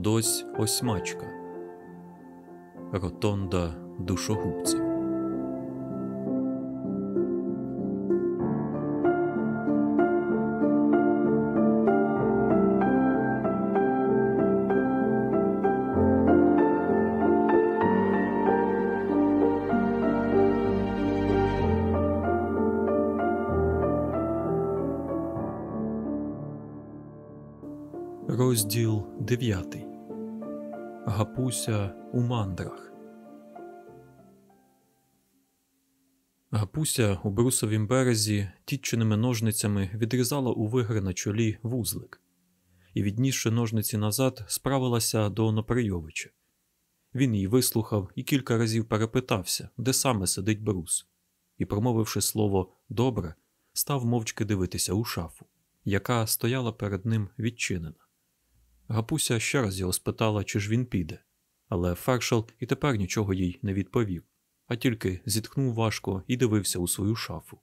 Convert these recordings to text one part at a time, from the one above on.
Одось осьмачка. Ротонда душогубців. Гапуся у мандрах. Гапуся у брусовім березі тітченими ножницями відрізала у вигри на чолі вузлик і, віднісши ножниці назад, справилася до Оноприйовича. Він її вислухав і кілька разів перепитався, де саме сидить брус, і, промовивши слово добре, став мовчки дивитися у шафу, яка стояла перед ним відчинена. Гапуся ще раз його спитала, чи ж він піде, але фершел і тепер нічого їй не відповів, а тільки зітхнув важко і дивився у свою шафу.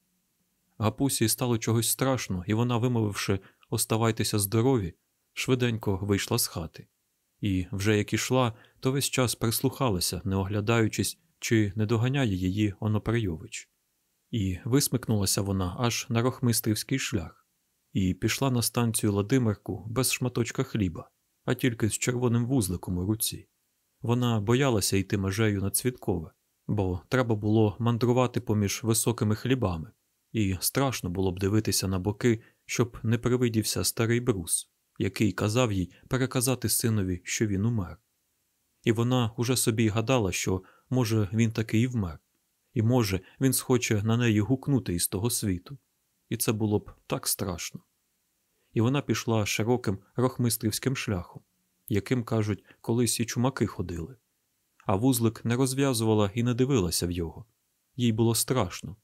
Гапусі стало чогось страшно, і вона, вимовивши Оставайтеся здорові, швиденько вийшла з хати. І вже як ішла, то весь час прислухалася, не оглядаючись, чи не доганяє її Оноприйович. І висмикнулася вона аж на рохмистрівський шлях, і пішла на станцію Ладимирку без шматочка хліба а тільки з червоним вузликом у руці. Вона боялася йти межею на цвіткове, бо треба було мандрувати поміж високими хлібами, і страшно було б дивитися на боки, щоб не привидівся старий брус, який казав їй переказати синові, що він умер. І вона уже собі гадала, що, може, він таки і вмер, і, може, він схоче на неї гукнути із того світу. І це було б так страшно і вона пішла широким рохмистрівським шляхом, яким, кажуть, колись і чумаки ходили. А вузлик не розв'язувала і не дивилася в його. Їй було страшно.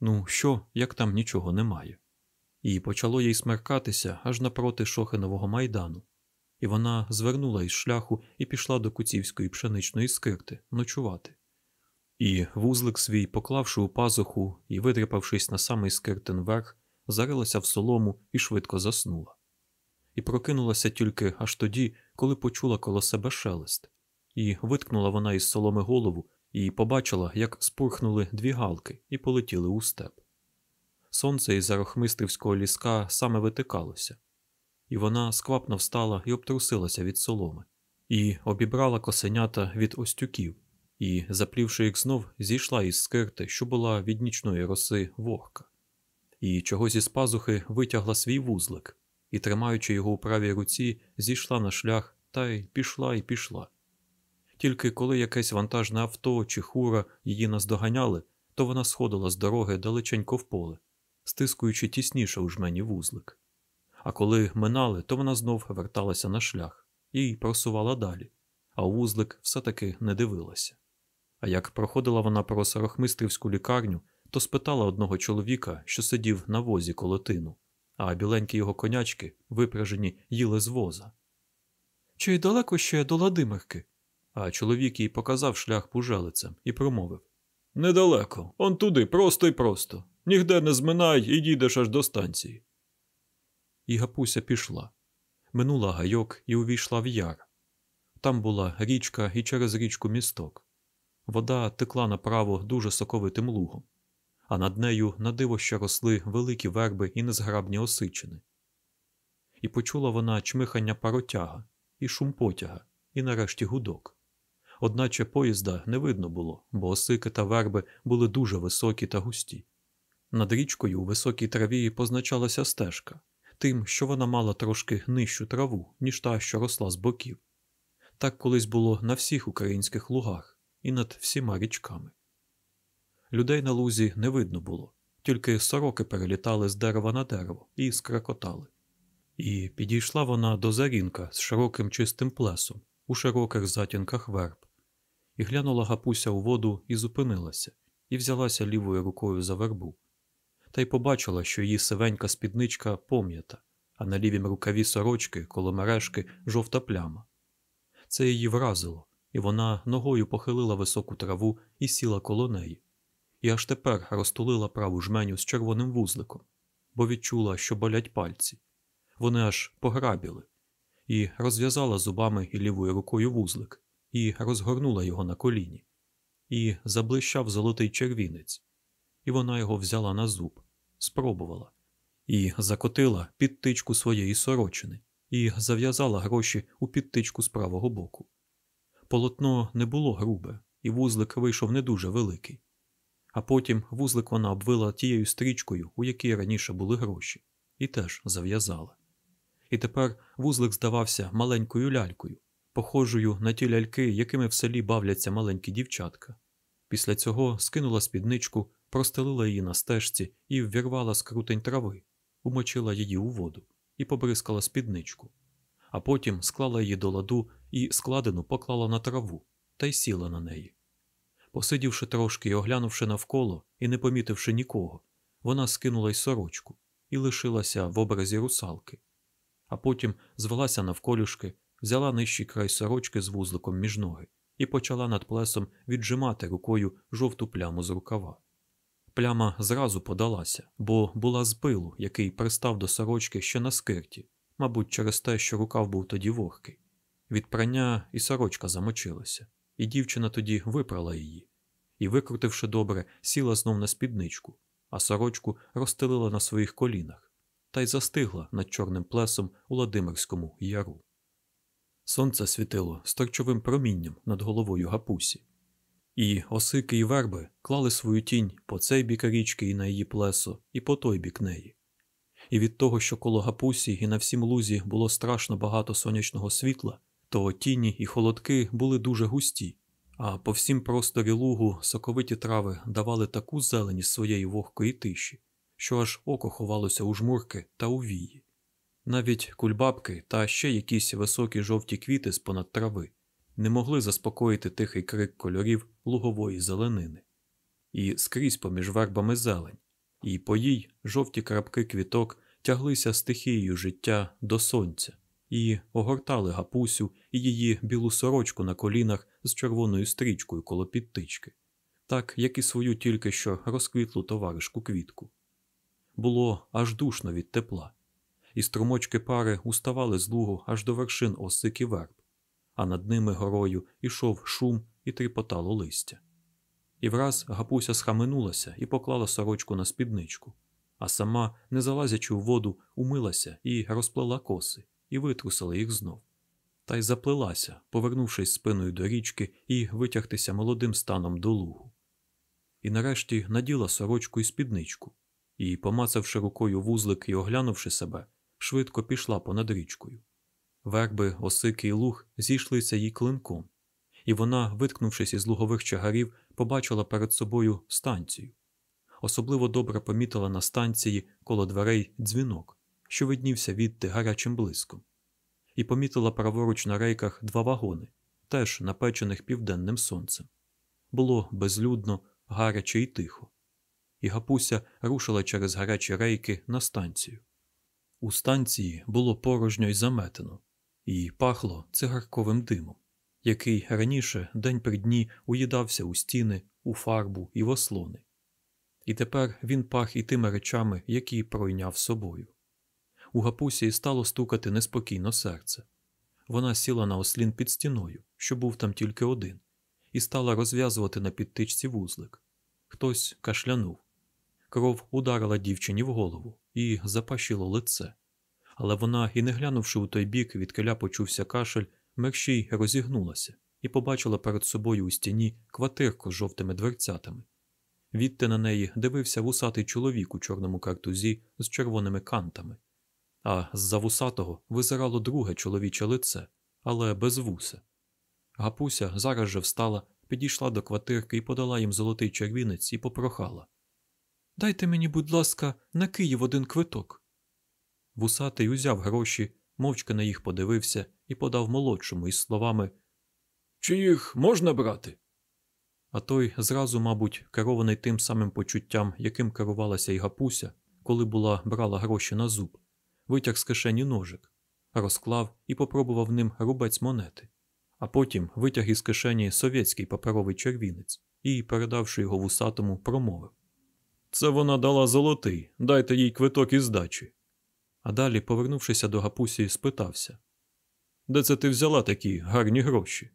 Ну, що, як там нічого немає. І почало їй смеркатися аж напроти Шохинового майдану, і вона звернула із шляху і пішла до куцівської пшеничної скирти ночувати. І вузлик свій, поклавши у пазуху і видряпавшись на самий скиртин верх, зарилася в солому і швидко заснула. І прокинулася тільки аж тоді, коли почула коло себе шелест, і виткнула вона із соломи голову і побачила, як спурхнули дві галки і полетіли у степ. Сонце із зарохмистривського ліска саме витикалося, і вона сквапно встала і обтрусилася від соломи, і обібрала косенята від остюків, і, заплівши їх знов, зійшла із скирти, що була від нічної роси вогка. І чогось із пазухи витягла свій вузлик і, тримаючи його у правій руці, зійшла на шлях та й пішла і пішла. Тільки коли якесь вантажне авто чи хура її наздоганяли, то вона сходила з дороги далеченько в поле, стискуючи тісніше у жмені вузлик. А коли минали, то вона знов верталася на шлях і просувала далі, а вузлик все таки не дивилася. А як проходила вона про Сарохмистрівську лікарню, то спитала одного чоловіка, що сидів на возі коло тину, а біленькі його конячки, випражені, їли з воза. Чи далеко ще до Ладимирки? А чоловік їй показав шлях пужелицям і промовив Недалеко, он туди, просто й просто. Нігде не зминай і дійдеш аж до станції. І гапуся пішла. Минула гайок і увійшла в яр. Там була річка і через річку місток. Вода текла направо дуже соковитим лугом а над нею на диво ще росли великі верби і незграбні осичини. І почула вона чмихання паротяга, і шум потяга, і нарешті гудок. Одначе поїзда не видно було, бо осики та верби були дуже високі та густі. Над річкою у високій траві позначалася стежка, тим, що вона мала трошки нижчу траву, ніж та, що росла з боків. Так колись було на всіх українських лугах і над всіма річками. Людей на лузі не видно було, тільки сороки перелітали з дерева на дерево і скрекотали. І підійшла вона до зарінка з широким чистим плесом у широких затінках верб, і глянула гапуся у воду і зупинилася, і взялася лівою рукою за вербу. Та й побачила, що її сивенька спідничка пом'ята, а на лівім рукаві сорочки коло мережки жовта пляма. Це її вразило, і вона ногою похилила високу траву і сіла коло неї і аж тепер розтулила праву жменю з червоним вузликом, бо відчула, що болять пальці. Вони аж пограбіли, і розв'язала зубами і лівою рукою вузлик, і розгорнула його на коліні, і заблищав золотий червінець, і вона його взяла на зуб, спробувала, і закотила підтичку своєї сорочини, і зав'язала гроші у підтичку з правого боку. Полотно не було грубе, і вузлик вийшов не дуже великий. А потім вузлик вона обвила тією стрічкою, у якій раніше були гроші, і теж зав'язала. І тепер вузлик здавався маленькою лялькою, похожою на ті ляльки, якими в селі бавляться маленькі дівчатка. Після цього скинула спідничку, простелила її на стежці і ввірвала скрутень трави, умочила її у воду і побризкала спідничку, а потім склала її до ладу і складену поклала на траву та й сіла на неї. Посидівши трошки і оглянувши навколо і не помітивши нікого, вона скинула й сорочку і лишилася в образі русалки, а потім звелася навколюшки, взяла нижчий край сорочки з вузликом між ноги і почала над плесом віджимати рукою жовту пляму з рукава. Пляма зразу подалася, бо була з пилу, який пристав до сорочки ще на скирті, мабуть, через те, що рукав був тоді вогкий. Від прання і сорочка замочилася, і дівчина тоді випрала її і, викрутивши добре, сіла знов на спідничку, а сорочку розстелила на своїх колінах та й застигла над чорним плесом у Ладимирському яру. Сонце світило сторчовим промінням над головою гапусі, і осики й верби клали свою тінь по цей бік річки і на її плесо, і по той бік неї. І від того, що коло гапусі і на всім лузі було страшно багато сонячного світла, то тіні і холодки були дуже густі, а по всім просторі лугу соковиті трави давали таку зелені своєї вогкої тиші, що аж око ховалося у жмурки та у вії. Навіть кульбабки та ще якісь високі жовті квіти з понад трави не могли заспокоїти тихий крик кольорів лугової зеленини. І скрізь поміж вербами зелень, і по їй жовті крапки квіток тяглися стихією життя до сонця і огортали гапусю і її білу сорочку на колінах з червоною стрічкою коло підтички, так як і свою тільки що розквітлу товаришку квітку. Було аж душно від тепла, і струмочки пари уставали з лугу аж до вершин осики верб, а над ними горою ішов шум і тріпотало листя. І враз гапуся схаменулася і поклала сорочку на спідничку, а сама, не залазячи у воду, умилася і розплела коси, і витрусила їх знов. Та й заплилася, повернувшись спиною до річки і витягтися молодим станом до лугу. І нарешті наділа сорочку і спідничку, і, помацавши рукою вузлик і оглянувши себе, швидко пішла понад річкою. Верби, осики і луг зійшлися їй клинком, і вона, виткнувшись із лугових чагарів, побачила перед собою станцію. Особливо добре помітила на станції коло дверей дзвінок, що виднівся відти гарячим блиском, і помітила праворуч на рейках два вагони, теж напечених південним сонцем. Було безлюдно, гаряче і тихо, і гапуся рушила через гарячі рейки на станцію. У станції було порожньо й заметено, і пахло цигарковим димом, який раніше день при дні уїдався у стіни, у фарбу і в ослони. І тепер він пах і тими речами, які пройняв собою. У гапусі стало стукати неспокійно серце. Вона сіла на ослін під стіною, що був там тільки один, і стала розв'язувати на підтичці вузлик. Хтось кашлянув. Кров ударила дівчині в голову і запашило лице. Але вона, і не глянувши у той бік, відкиля почувся кашель, мерщій розігнулася і побачила перед собою у стіні квартирку з жовтими дверцятами. Відти на неї дивився вусатий чоловік у чорному картузі з червоними кантами а з-за вусатого визирало друге чоловіче лице, але без вуса. Гапуся зараз же встала, підійшла до квартирки і подала їм золотий червінець і попрохала Дайте мені, будь ласка, на Київ один квиток. Вусатий узяв гроші, мовчки на їх подивився і подав молодшому із словами Чи їх можна брати? А той зразу, мабуть, керований тим самим почуттям, яким керувалася й гапуся, коли була брала гроші на зуб, витяг з кишені ножик, розклав і попробував ним рубець монети, а потім витяг із кишені совєтський паперовий червінець і, передавши його вусатому, промовив Це вона дала золотий, дайте їй квиток із здачі. А далі, повернувшися до гапусі, спитався Де це ти взяла такі гарні гроші?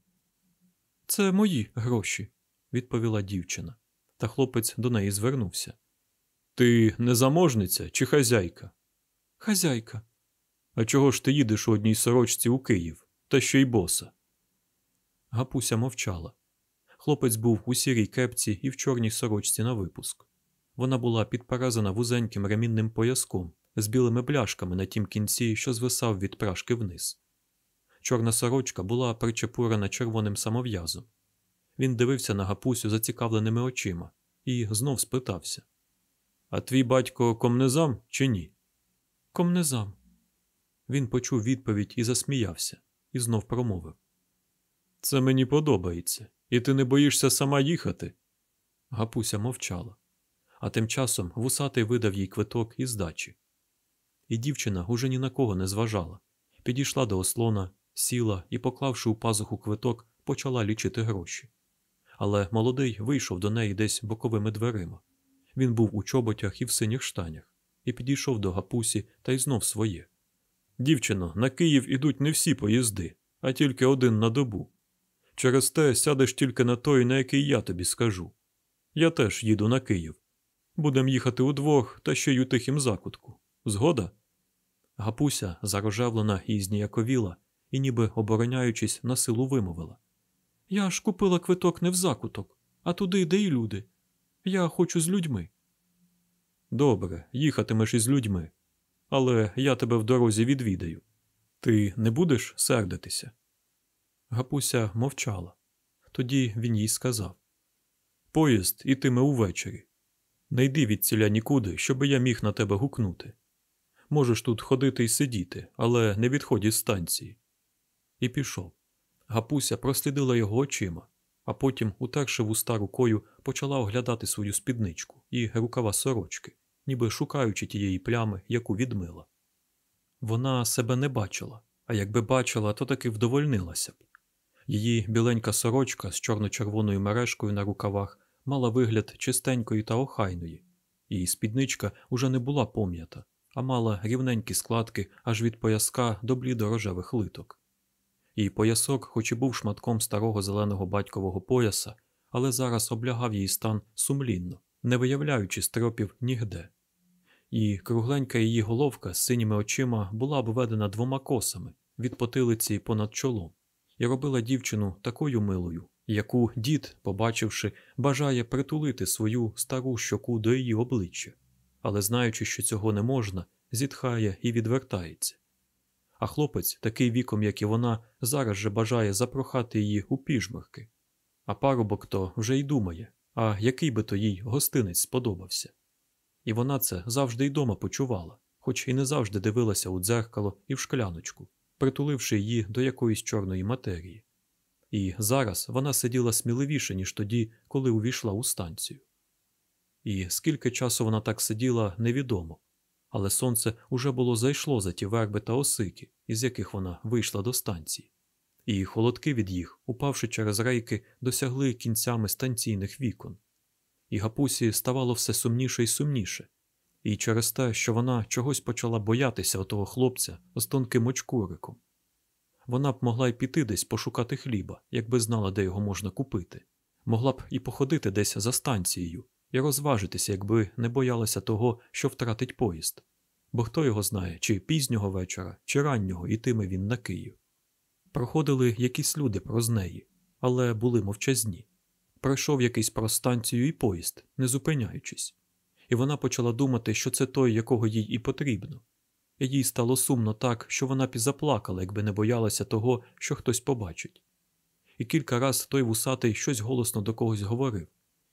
Це мої гроші, відповіла дівчина, та хлопець до неї звернувся. Ти не заможниця чи хазяйка? Хазяйка. А чого ж ти їдеш у одній сорочці у Київ, та ще й боса? Гапуся мовчала. Хлопець був у сірій кепці і в чорній сорочці на випуск. Вона була підперезана вузеньким ремінним пояском з білими бляшками на тім кінці, що звисав від прашки вниз. Чорна сорочка була причепурена червоним самов'язом. Він дивився на гапусю зацікавленими очима і знов спитався: А твій батько комнезам чи ні? Комнезам. Він почув відповідь і засміявся, і знов промовив: Це мені подобається, і ти не боїшся сама їхати. Гапуся мовчала, а тим часом вусатий видав їй квиток із здачі. І дівчина уже ні на кого не зважала. Підійшла до ослона, сіла і, поклавши у пазуху квиток, почала лічити гроші. Але молодий вийшов до неї десь боковими дверима. Він був у чоботях і в синіх штанях, і підійшов до гапусі та й знов своє. Дівчино, на Київ ідуть не всі поїзди, а тільки один на добу. Через те сядеш тільки на той, на який я тобі скажу. Я теж їду на Київ. Будем їхати удвох та ще й у тихім закутку. Згода? Гапуся, зарожевлена і зніяковіла, і, ніби обороняючись, на силу вимовила. Я ж купила квиток не в закуток, а туди, де й люди. Я хочу з людьми. Добре, їхатимеш із людьми, але я тебе в дорозі відвідаю. Ти не будеш сердитися? Гапуся мовчала. Тоді він їй сказав Поїзд ітиме увечері. Не йди від ціля нікуди, щоби я міг на тебе гукнути. Можеш тут ходити і сидіти, але не відходь із станції. І пішов. Гапуся прослідила його очима, а потім, утерши вуста рукою, почала оглядати свою спідничку і рукава сорочки, ніби шукаючи тієї плями, яку відмила. Вона себе не бачила, а якби бачила, то таки вдовольнилася б. Її біленька сорочка з чорно-червоною мережкою на рукавах мала вигляд чистенької та охайної, і спідничка уже не була пом'ята, а мала рівненькі складки аж від пояска до блідорожевих литок. І поясок, хоч і був шматком старого зеленого батькового пояса, але зараз облягав її стан сумлінно, не виявляючи стропів нігде. І кругленька її головка з синіми очима була обведена двома косами від потилиці понад чолом, і робила дівчину такою милою, яку дід, побачивши, бажає притулити свою стару щоку до її обличчя, але знаючи, що цього не можна, зітхає і відвертається. А хлопець, такий віком, як і вона, зараз же бажає запрохати її у піжмерки. А парубок то вже й думає, а який би то їй гостинець сподобався. І вона це завжди й дома почувала, хоч і не завжди дивилася у дзеркало і в шкляночку, притуливши її до якоїсь чорної матерії. І зараз вона сиділа сміливіше, ніж тоді, коли увійшла у станцію. І скільки часу вона так сиділа, невідомо, але сонце уже було зайшло за ті верби та осики, із яких вона вийшла до станції, і холодки від їх, упавши через рейки, досягли кінцями станційних вікон. І гапусі ставало все сумніше і сумніше, і через те, що вона чогось почала боятися отого хлопця з тонким очкуриком. Вона б могла й піти десь пошукати хліба, якби знала, де його можна купити, могла б і походити десь за станцією, і розважитися, якби не боялася того, що втратить поїзд. Бо хто його знає, чи пізнього вечора, чи раннього ітиме він на Київ. Проходили якісь люди проз неї, але були мовчазні. Пройшов якийсь про станцію і поїзд, не зупиняючись, і вона почала думати, що це той, якого їй і потрібно. Їй стало сумно так, що вона б і заплакала, якби не боялася того, що хтось побачить. І кілька раз той вусатий щось голосно до когось говорив,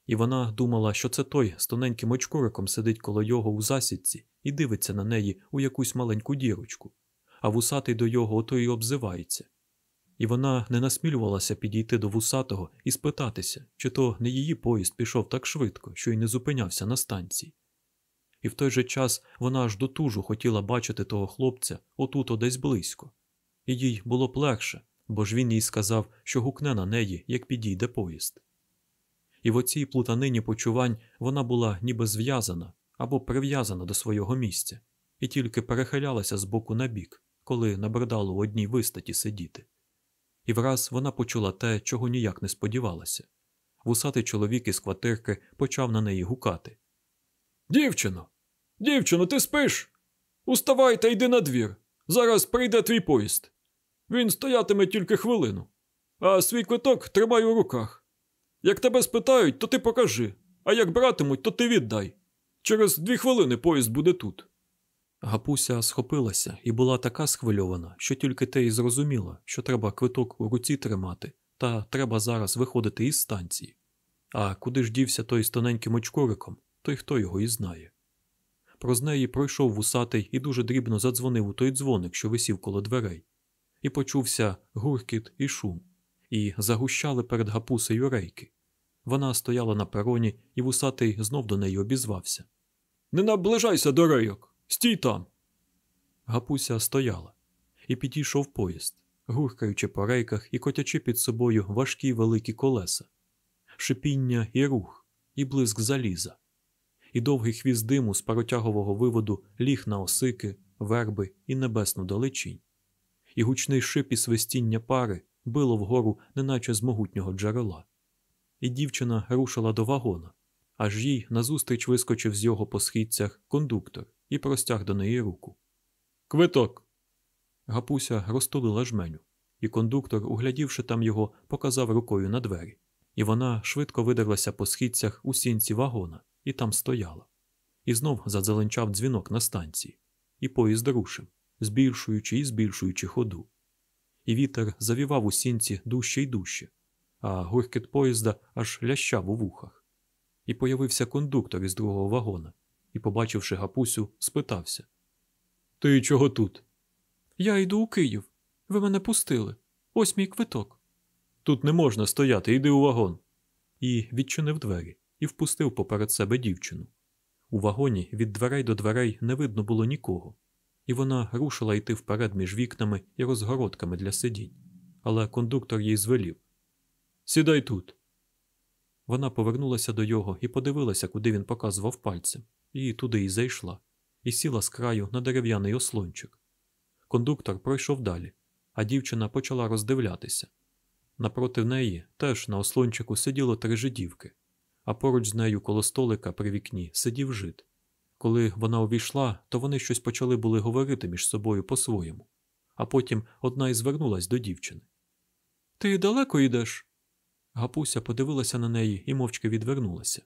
і вона думала, що це той з тоненьким очкуриком сидить коло його у засідці і дивиться на неї у якусь маленьку дірочку, а вусатий до його ото й обзивається. І вона не насмілювалася підійти до вусатого і спитатися, чи то не її поїзд пішов так швидко, що й не зупинявся на станції. І в той же час вона аж до тужу хотіла бачити того хлопця отут одесь близько, і їй було б легше, бо ж він їй сказав, що гукне на неї, як підійде поїзд і в оцій плутанині почувань вона була ніби зв'язана або прив'язана до свого місця, і тільки перехилялася з боку на бік, коли набридало одній вистаті сидіти. І враз вона почула те, чого ніяк не сподівалася. Вусатий чоловік із квартирки почав на неї гукати. Дівчино, дівчино, ти спиш? Уставай та йди на двір. Зараз прийде твій поїзд. Він стоятиме тільки хвилину, а свій квиток тримай у руках. Як тебе спитають, то ти покажи, а як братимуть, то ти віддай. Через дві хвилини поїзд буде тут. Гапуся схопилася і була така схвильована, що тільки те й зрозуміла, що треба квиток у руці тримати, та треба зараз виходити із станції. А куди ж дівся той з тоненьким очкориком, той хто його і знає. Проз неї пройшов вусатий і дуже дрібно задзвонив у той дзвоник, що висів коло дверей, і почувся гуркіт і шум, і загущали перед гапусею рейки. Вона стояла на пероні, і вусатий знов до неї обізвався. Не наближайся до рейок, стій там. Гапуся стояла, і підійшов поїзд, гуркаючи по рейках і котячи під собою важкі великі колеса, шипіння і рух, і блиск заліза, і довгий хвіст диму з паротягового виводу ліг на осики, верби і небесну далечінь, і гучний шип і свистіння пари било вгору, неначе з могутнього джерела. І дівчина рушила до вагона, аж їй назустріч вискочив з його по східцях кондуктор і простяг до неї руку. Квиток. Гапуся розтулила жменю, і кондуктор, углядівши там його, показав рукою на двері, і вона швидко видерлася по східцях у сінці вагона і там стояла. І знов задзеленчав дзвінок на станції, і поїзд рушив, збільшуючи і збільшуючи ходу. І вітер завівав у сінці дужче й дужче, а гуркіт поїзда аж лящав у вухах. І появився кондуктор із другого вагона і, побачивши гапусю, спитався Ти чого тут? Я йду у Київ. Ви мене пустили. Ось мій квиток. Тут не можна стояти, йди у вагон. І відчинив двері і впустив поперед себе дівчину. У вагоні від дверей до дверей не видно було нікого, і вона рушила йти вперед між вікнами і розгородками для сидінь. Але кондуктор їй звелів Сідай тут. Вона повернулася до його і подивилася, куди він показував пальцем, і туди й зайшла, і сіла з краю на дерев'яний ослончик. Кондуктор пройшов далі, а дівчина почала роздивлятися. Напроти неї теж на ослончику сиділо три жидівки, а поруч з нею коло столика при вікні сидів жид. Коли вона увійшла, то вони щось почали були говорити між собою по-своєму, а потім одна й звернулась до дівчини. Ти далеко йдеш? Гапуся подивилася на неї і мовчки відвернулася.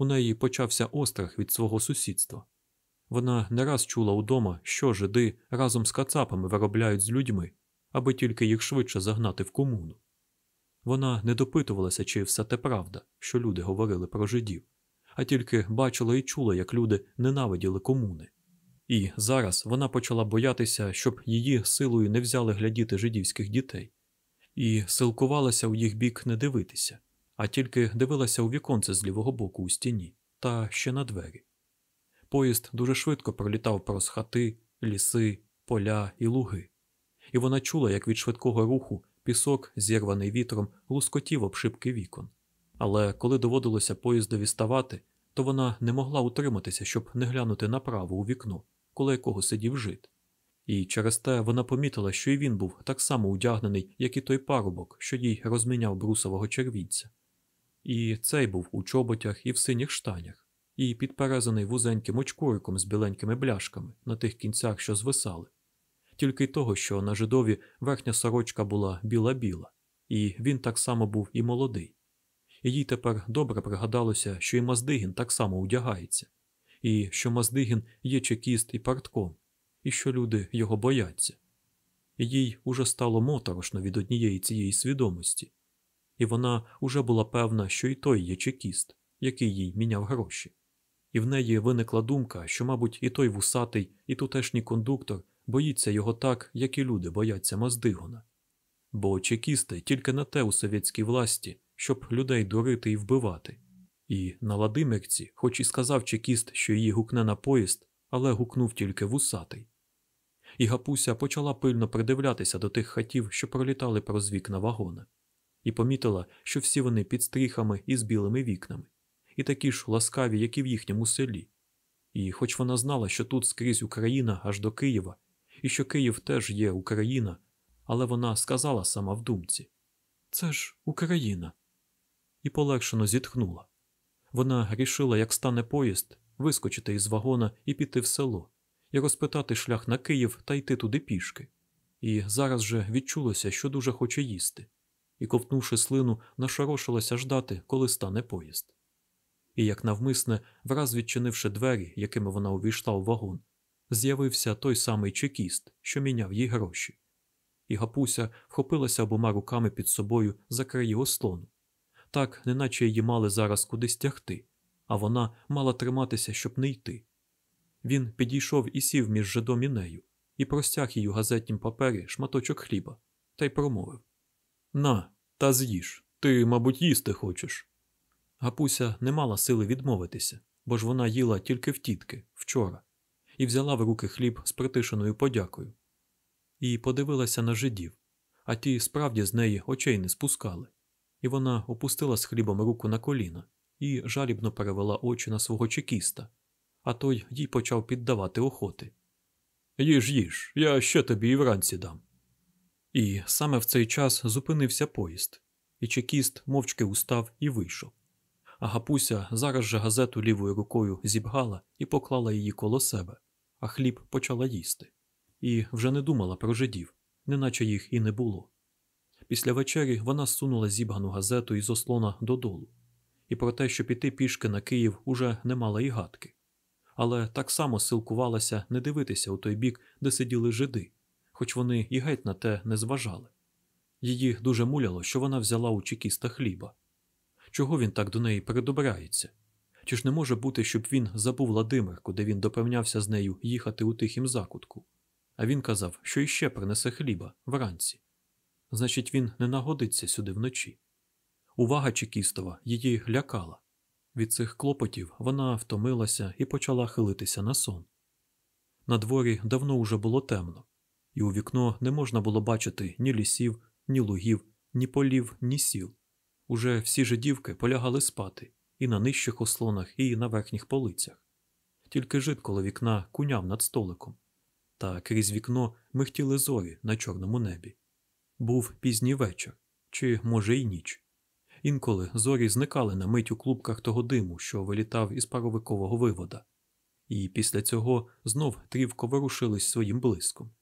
У неї почався острах від свого сусідства. Вона не раз чула удома, що жиди разом з кацапами виробляють з людьми, аби тільки їх швидше загнати в комуну. Вона не допитувалася, чи все те правда, що люди говорили про жидів, а тільки бачила і чула, як люди ненавиділи комуни. І зараз вона почала боятися, щоб її силою не взяли глядіти жидівських дітей, і силкувалася у їх бік не дивитися, а тільки дивилася у віконце з лівого боку у стіні та ще на двері. Поїзд дуже швидко пролітав проз хати, ліси, поля і луги, і вона чула, як від швидкого руху пісок, зірваний вітром, лускотів обшибки вікон. Але коли доводилося поїздові ставати, то вона не могла утриматися, щоб не глянути направо у вікно, коло якого сидів жит. І через те вона помітила, що і він був так само удягнений, як і той парубок, що їй розміняв брусового червінця. І цей був у чоботях і в синіх штанях, і підперезаний вузеньким очкуриком з біленькими бляшками на тих кінцях, що звисали. Тільки й того, що на жидові верхня сорочка була біла-біла, і він так само був і молодий. І їй тепер добре пригадалося, що і Маздигін так само одягається, і що Маздигін є чекіст і партком, і що люди його бояться. Їй уже стало моторошно від однієї цієї свідомості, і вона уже була певна, що і той є чекіст, який їй міняв гроші. І в неї виникла думка, що, мабуть, і той вусатий, і тутешній кондуктор боїться його так, як і люди бояться Маздигона. Бо чекісти тільки на те у совєтській власті, щоб людей дурити і вбивати. І на Ладимирці, хоч і сказав чекіст, що її гукне на поїзд, але гукнув тільки вусатий. І Гапуся почала пильно придивлятися до тих хатів, що пролітали проз вікна вагона, і помітила, що всі вони під стріхами і з білими вікнами, і такі ж ласкаві, як і в їхньому селі. І хоч вона знала, що тут скрізь Україна аж до Києва, і що Київ теж є Україна, але вона сказала сама в думці Це ж Україна. І полегшено зітхнула. Вона рішила, як стане поїзд, вискочити із вагона і піти в село, і розпитати шлях на Київ та йти туди пішки. І зараз же відчулося, що дуже хоче їсти, і, ковтнувши слину, нашорошилася ждати, коли стане поїзд. І, як навмисне, враз відчинивши двері, якими вона увійшла у вагон, з'явився той самий чекіст, що міняв їй гроші. І гапуся вхопилася обома руками під собою за краї ослону, так, неначе її мали зараз кудись тягти, а вона мала триматися, щоб не йти. Він підійшов і сів між жидом і нею, і простяг їй у газетнім папері шматочок хліба, та й промовив На, та з'їж, ти, мабуть, їсти хочеш. Гапуся не мала сили відмовитися, бо ж вона їла тільки в тітки вчора, і взяла в руки хліб з притишеною подякою. І подивилася на жидів, а ті справді з неї очей не спускали, і вона опустила з хлібом руку на коліна і жалібно перевела очі на свого чекіста, а той їй почав піддавати охоти. Їж, їж, я ще тобі і вранці дам. І саме в цей час зупинився поїзд, і чекіст мовчки устав і вийшов. А гапуся зараз же газету лівою рукою зібгала і поклала її коло себе, а хліб почала їсти. І вже не думала про жидів, неначе їх і не було. Після вечері вона сунула зібгану газету із ослона додолу, і про те, що піти пішки на Київ, уже не мала і гадки. Але так само силкувалася не дивитися у той бік, де сиділи жиди, хоч вони і геть на те не зважали. Її дуже муляло, що вона взяла у чекіста хліба. Чого він так до неї передобрається? Чи ж не може бути, щоб він забув Владимирку, де він допевнявся з нею їхати у тихім закутку? А він казав, що іще принесе хліба вранці. Значить, він не нагодиться сюди вночі. Увага Чекістова її лякала. Від цих клопотів вона втомилася і почала хилитися на сон. На дворі давно уже було темно, і у вікно не можна було бачити ні лісів, ні лугів, ні полів, ні сіл. Уже всі жидівки полягали спати і на нижчих ослонах, і на верхніх полицях. Тільки жид коло вікна куняв над столиком, та крізь вікно михтіли зорі на чорному небі. Був пізній вечір, чи, може, й ніч. Інколи зорі зникали на мить у клубках того диму, що вилітав із паровикового вивода, і після цього знов трівко ворушились своїм блиском.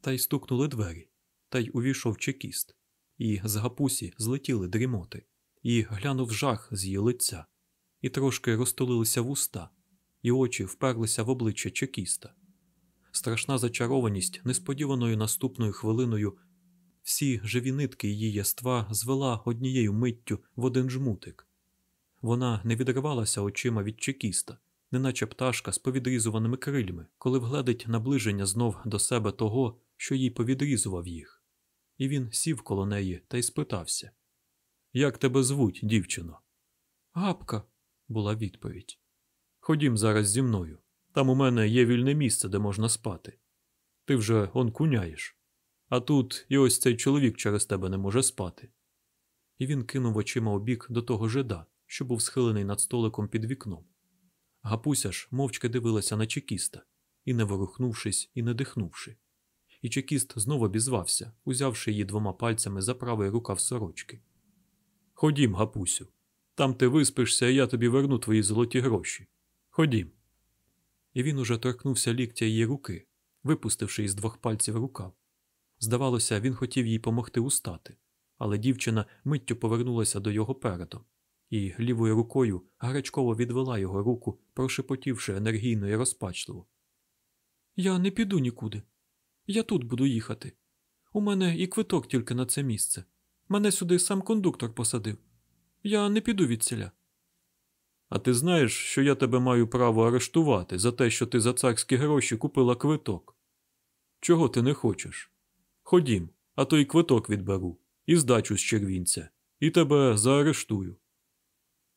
Та й стукнули двері, та й увійшов чекіст, і з гапусі злетіли дрімоти, і глянув жах з її лиця, і трошки розтулилися вуста, і очі вперлися в обличчя чекіста. Страшна зачарованість несподіваною наступною хвилиною всі живі нитки її яства звела однією миттю в один жмутик. Вона не відривалася очима від чекіста, неначе пташка з повідрізуваними крилями, коли вгледить наближення знов до себе того, що їй повідрізував їх. І він сів коло неї та й спитався Як тебе звуть, дівчино? Гапка, була відповідь. Ходім зараз зі мною. Там у мене є вільне місце, де можна спати. Ти вже он куняєш. А тут і ось цей чоловік через тебе не може спати. І він кинув очима обік до того жида, що був схилений над столиком під вікном. Гапуся ж мовчки дивилася на чекіста, і не ворухнувшись, і не дихнувши. І чекіст знову обізвався, узявши її двома пальцями за правий рукав сорочки. Ходім, гапусю, там ти виспишся, і я тобі верну твої золоті гроші. Ходім. І він уже торкнувся ліктя її руки, випустивши із двох пальців рукав. Здавалося, він хотів їй помогти устати, але дівчина миттю повернулася до його передом і лівою рукою гарячково відвела його руку, прошепотівши енергійно і розпачливо. Я не піду нікуди. Я тут буду їхати. У мене і квиток тільки на це місце. Мене сюди сам кондуктор посадив. Я не піду від селя. А ти знаєш, що я тебе маю право арештувати за те, що ти за царські гроші купила квиток? Чого ти не хочеш? Ходім, а то й квиток відберу, і здачу з червінця, і тебе заарештую.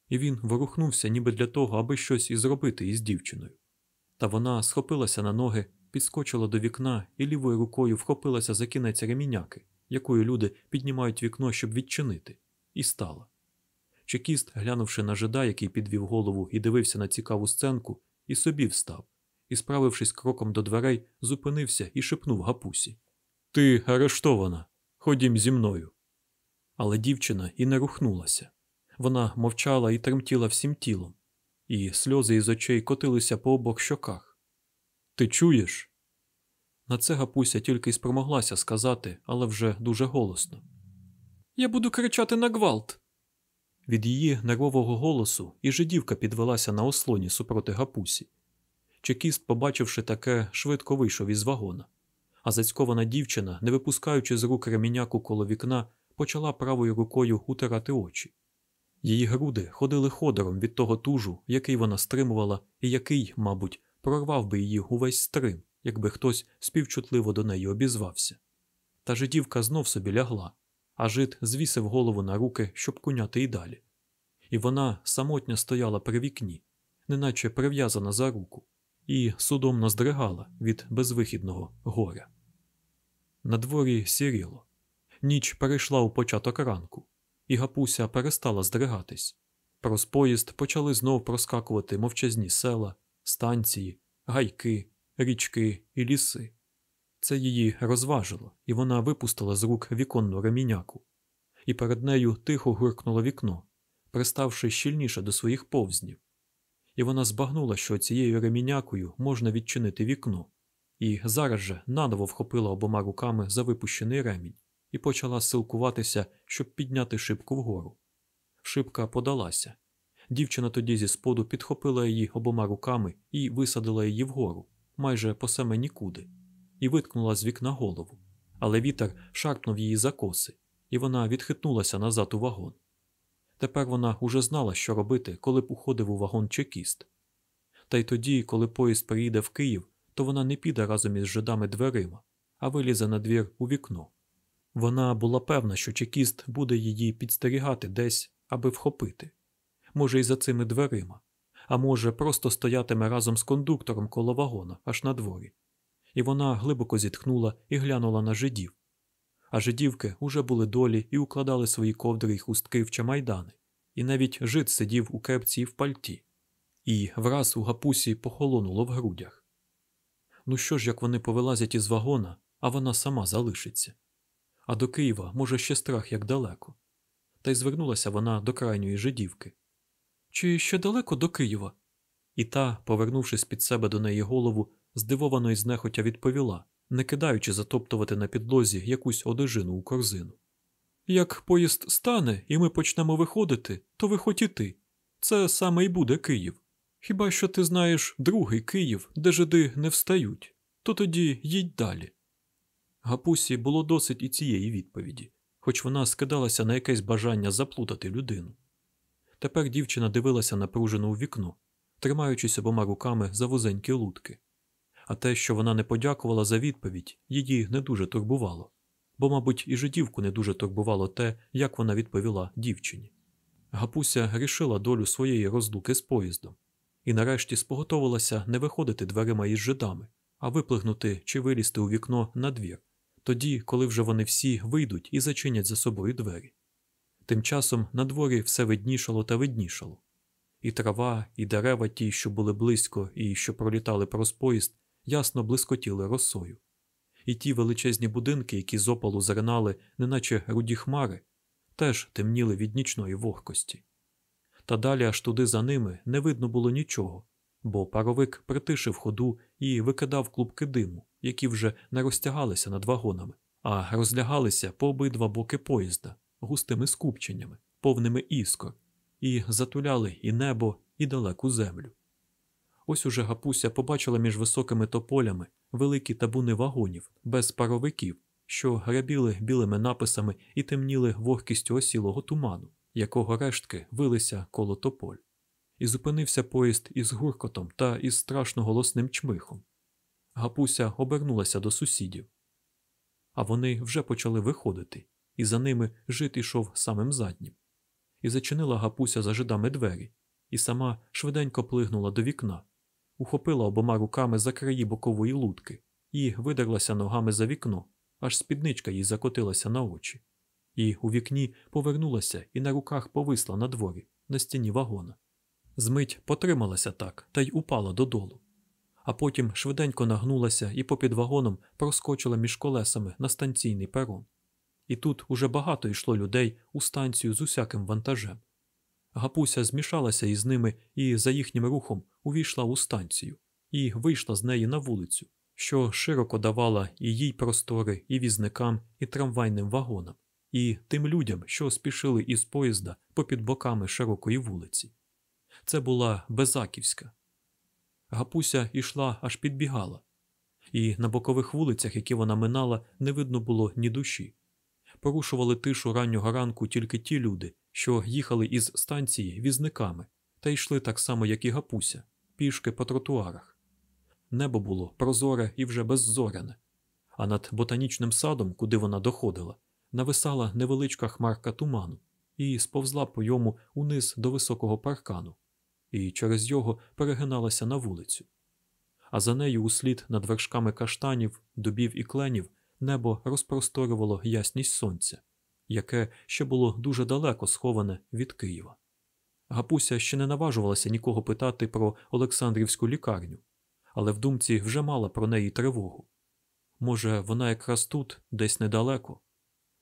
І він ворухнувся, ніби для того, аби щось і зробити із дівчиною. Та вона схопилася на ноги, підскочила до вікна і лівою рукою вхопилася за кінець реміняки, якою люди піднімають вікно, щоб відчинити, і стала. Чекіст, глянувши на жида, який підвів голову і дивився на цікаву сценку, і собі встав, і, справившись кроком до дверей, зупинився і шепнув гапусі Ти арештована. Ходім зі мною. Але дівчина і не рухнулася. Вона мовчала і тремтіла всім тілом, і сльози із очей котилися по обох щоках. Ти чуєш? На це гапуся тільки й спромоглася сказати, але вже дуже голосно. Я буду кричати на гвалт. Від її нервового голосу і жидівка підвелася на ослоні супроти гапусі. Чекіст, побачивши таке, швидко вийшов із вагона, а зацькована дівчина, не випускаючи з рук реміняку коло вікна, почала правою рукою утирати очі. Її груди ходили ходором від того тужу, який вона стримувала, і який, мабуть, прорвав би її увесь стрим, якби хтось співчутливо до неї обізвався. Та жидівка знов собі лягла, а жид звісив голову на руки, щоб куняти й далі. І вона самотньо стояла при вікні, неначе прив'язана за руку, і судомно здригала від безвихідного горя. На дворі сіріло. Ніч перейшла у початок ранку, і гапуся перестала здригатись. Проз поїзд почали знов проскакувати мовчазні села, станції, гайки, річки і ліси. Це її розважило, і вона випустила з рук віконну реміняку, і перед нею тихо гуркнуло вікно, приставши щільніше до своїх повзнів. І вона збагнула, що цією ремінякою можна відчинити вікно, і зараз же наново вхопила обома руками за випущений ремінь і почала силкуватися, щоб підняти шибку вгору. Шибка подалася. Дівчина тоді зі споду підхопила її обома руками і висадила її вгору, майже по саме нікуди, і виткнула з вікна голову. Але вітер шарпнув її за коси, і вона відхитнулася назад у вагон. Тепер вона уже знала, що робити, коли б уходив у вагон чекіст. Та й тоді, коли поїзд приїде в Київ, то вона не піде разом із жидами дверима, а вилізе на двір у вікно. Вона була певна, що чекіст буде її підстерігати десь, аби вхопити. Може, і за цими дверима, а може, просто стоятиме разом з кондуктором коло вагона, аж на дворі. І вона глибоко зітхнула і глянула на жидів. А жидівки уже були долі і укладали свої ковдри й хустки в чамайдани, і навіть жид сидів у кепці і в пальті, і враз у гапусі похолонуло в грудях. Ну що ж, як вони повилазять із вагона, а вона сама залишиться а до Києва, може, ще страх як далеко. Та й звернулася вона до крайньої жидівки. Чи ще далеко до Києва? І та, повернувшись під себе до неї голову, здивовано й знехотя відповіла, не кидаючи затоптувати на підлозі якусь одежину у корзину. Як поїзд стане, і ми почнемо виходити, то виходь і ти. Це саме й буде Київ. Хіба що ти знаєш другий Київ, де жиди не встають, то тоді їдь далі. Гапусі було досить і цієї відповіді, хоч вона скидалася на якесь бажання заплутати людину. Тепер дівчина дивилася напружено у вікно, тримаючись обома руками за вузенькі лутки. А те, що вона не подякувала за відповідь, її не дуже турбувало, бо, мабуть, і жидівку не дуже турбувало те, як вона відповіла дівчині. Гапуся рішила долю своєї роздуки з поїздом і нарешті споготовилася не виходити дверима із жидами, а виплигнути чи вилізти у вікно на двір, тоді, коли вже вони всі вийдуть і зачинять за собою двері. Тим часом на дворі все виднішало та виднішало. І трава, і дерева ті, що були близько і що пролітали проз поїзд, ясно блискотіли росою. І ті величезні будинки, які з опалу зернали, неначе руді хмари, теж темніли від нічної вогкості. Та далі аж туди за ними не видно було нічого, бо паровик притишив ходу і викидав клубки диму, які вже не розтягалися над вагонами, а розлягалися по обидва боки поїзда густими скупченнями, повними іскор, і затуляли і небо, і далеку землю. Ось уже гапуся побачила між високими тополями великі табуни вагонів без паровиків, що грабіли білими написами і темніли вогкістю осілого туману, якого рештки вилися коло тополь і зупинився поїзд із гуркотом та із страшно голосним чмихом. Гапуся обернулася до сусідів. А вони вже почали виходити, і за ними жит ішов самим заднім. І зачинила гапуся за жидами двері, і сама швиденько плигнула до вікна, ухопила обома руками за краї бокової лутки і видерлася ногами за вікно, аж спідничка їй закотилася на очі. І у вікні повернулася і на руках повисла на дворі, на стіні вагона. Змить потрималася так та й упала додолу. а потім швиденько нагнулася і попід вагоном проскочила між колесами на станційний перон. І тут уже багато йшло людей у станцію з усяким вантажем. Гапуся змішалася із ними і за їхнім рухом увійшла у станцію і вийшла з неї на вулицю, що широко давала і їй простори, і візникам, і трамвайним вагонам, і тим людям, що спішили із поїзда попід боками широкої вулиці. Це була Безаківська. Гапуся йшла аж підбігала, і на бокових вулицях, які вона минала, не видно було ні душі. Порушували тишу раннього ранку тільки ті люди, що їхали із станції візниками, та йшли так само, як і гапуся, пішки по тротуарах. Небо було прозоре і вже беззоряне, а над ботанічним садом, куди вона доходила, нависала невеличка хмарка туману і сповзла по йому униз до високого паркану, і через його перегиналася на вулицю. А за нею услід над вершками каштанів, дубів і кленів небо розпросторювало ясність сонця, яке ще було дуже далеко сховане від Києва. Гапуся ще не наважувалася нікого питати про Олександрівську лікарню, але в думці вже мала про неї тривогу. Може, вона якраз тут, десь недалеко,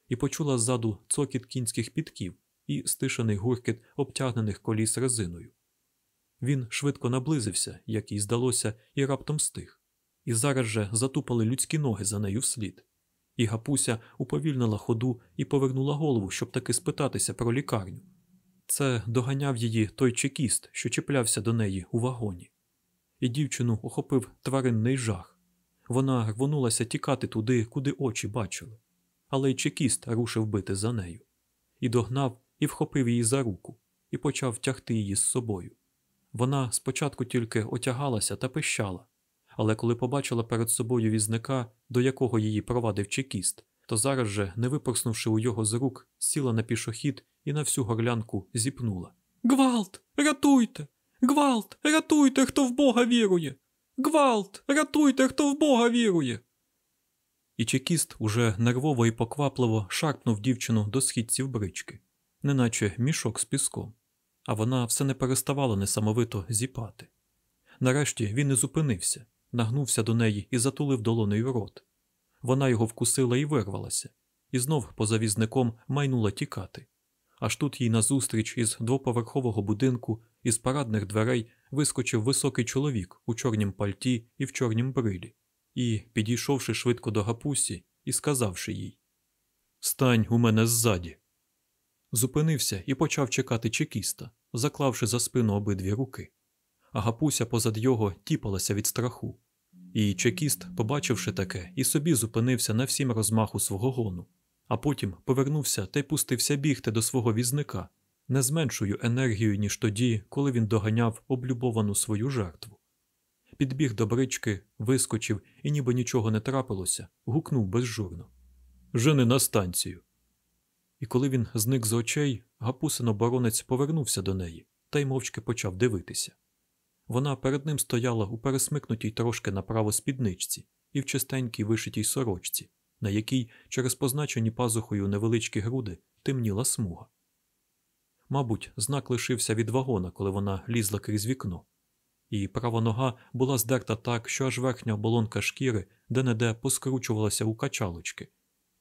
і почула ззаду цокіт кінських підків і стишений гуркіт обтягнених коліс резиною. Він швидко наблизився, як їй здалося, і раптом стих, і зараз же затупали людські ноги за нею вслід. І Гапуся уповільнила ходу і повернула голову, щоб таки спитатися про лікарню. Це доганяв її той чекіст, що чіплявся до неї у вагоні. І дівчину охопив тваринний жах. Вона рвонулася тікати туди, куди очі бачили. Але й чекіст рушив бити за нею. І догнав, і вхопив її за руку, і почав тягти її з собою. Вона спочатку тільки отягалася та пищала, але коли побачила перед собою візника, до якого її провадив чекіст, то зараз же, не випорснувши у його з рук, сіла на пішохід і на всю горлянку зіпнула. Гвалт! Рятуйте! Гвалт! Рятуйте, хто в Бога вірує! Гвалт! Рятуйте, хто в Бога вірує! І чекіст уже нервово і поквапливо шарпнув дівчину до східців брички, неначе мішок з піском, а вона все не переставала несамовито зіпати. Нарешті він і зупинився, нагнувся до неї і затулив долонею рот. Вона його вкусила і вирвалася, і знов поза візником майнула тікати. Аж тут їй назустріч із двоповерхового будинку із парадних дверей вискочив високий чоловік у чорнім пальті і в чорнім брилі, і, підійшовши швидко до гапусі і сказавши їй Стань у мене ззаді. Зупинився і почав чекати чекіста, заклавши за спину обидві руки. А гапуся позад його тіпалася від страху. І чекіст, побачивши таке, і собі зупинився на всім розмаху свого гону, а потім повернувся та й пустився бігти до свого візника, не з меншою енергією, ніж тоді, коли він доганяв облюбовану свою жертву. Підбіг до брички, вискочив і, ніби нічого не трапилося, гукнув безжурно Жени на станцію. І коли він зник з очей, гапусин оборонець повернувся до неї та й мовчки почав дивитися. Вона перед ним стояла у пересмикнутій трошки направо спідничці і в чистенькій вишитій сорочці, на якій через позначені пазухою невеличкі груди темніла смуга. Мабуть, знак лишився від вагона, коли вона лізла крізь вікно, і права нога була здерта так, що аж верхня оболонка шкіри де-не-де поскручувалася у качалочки,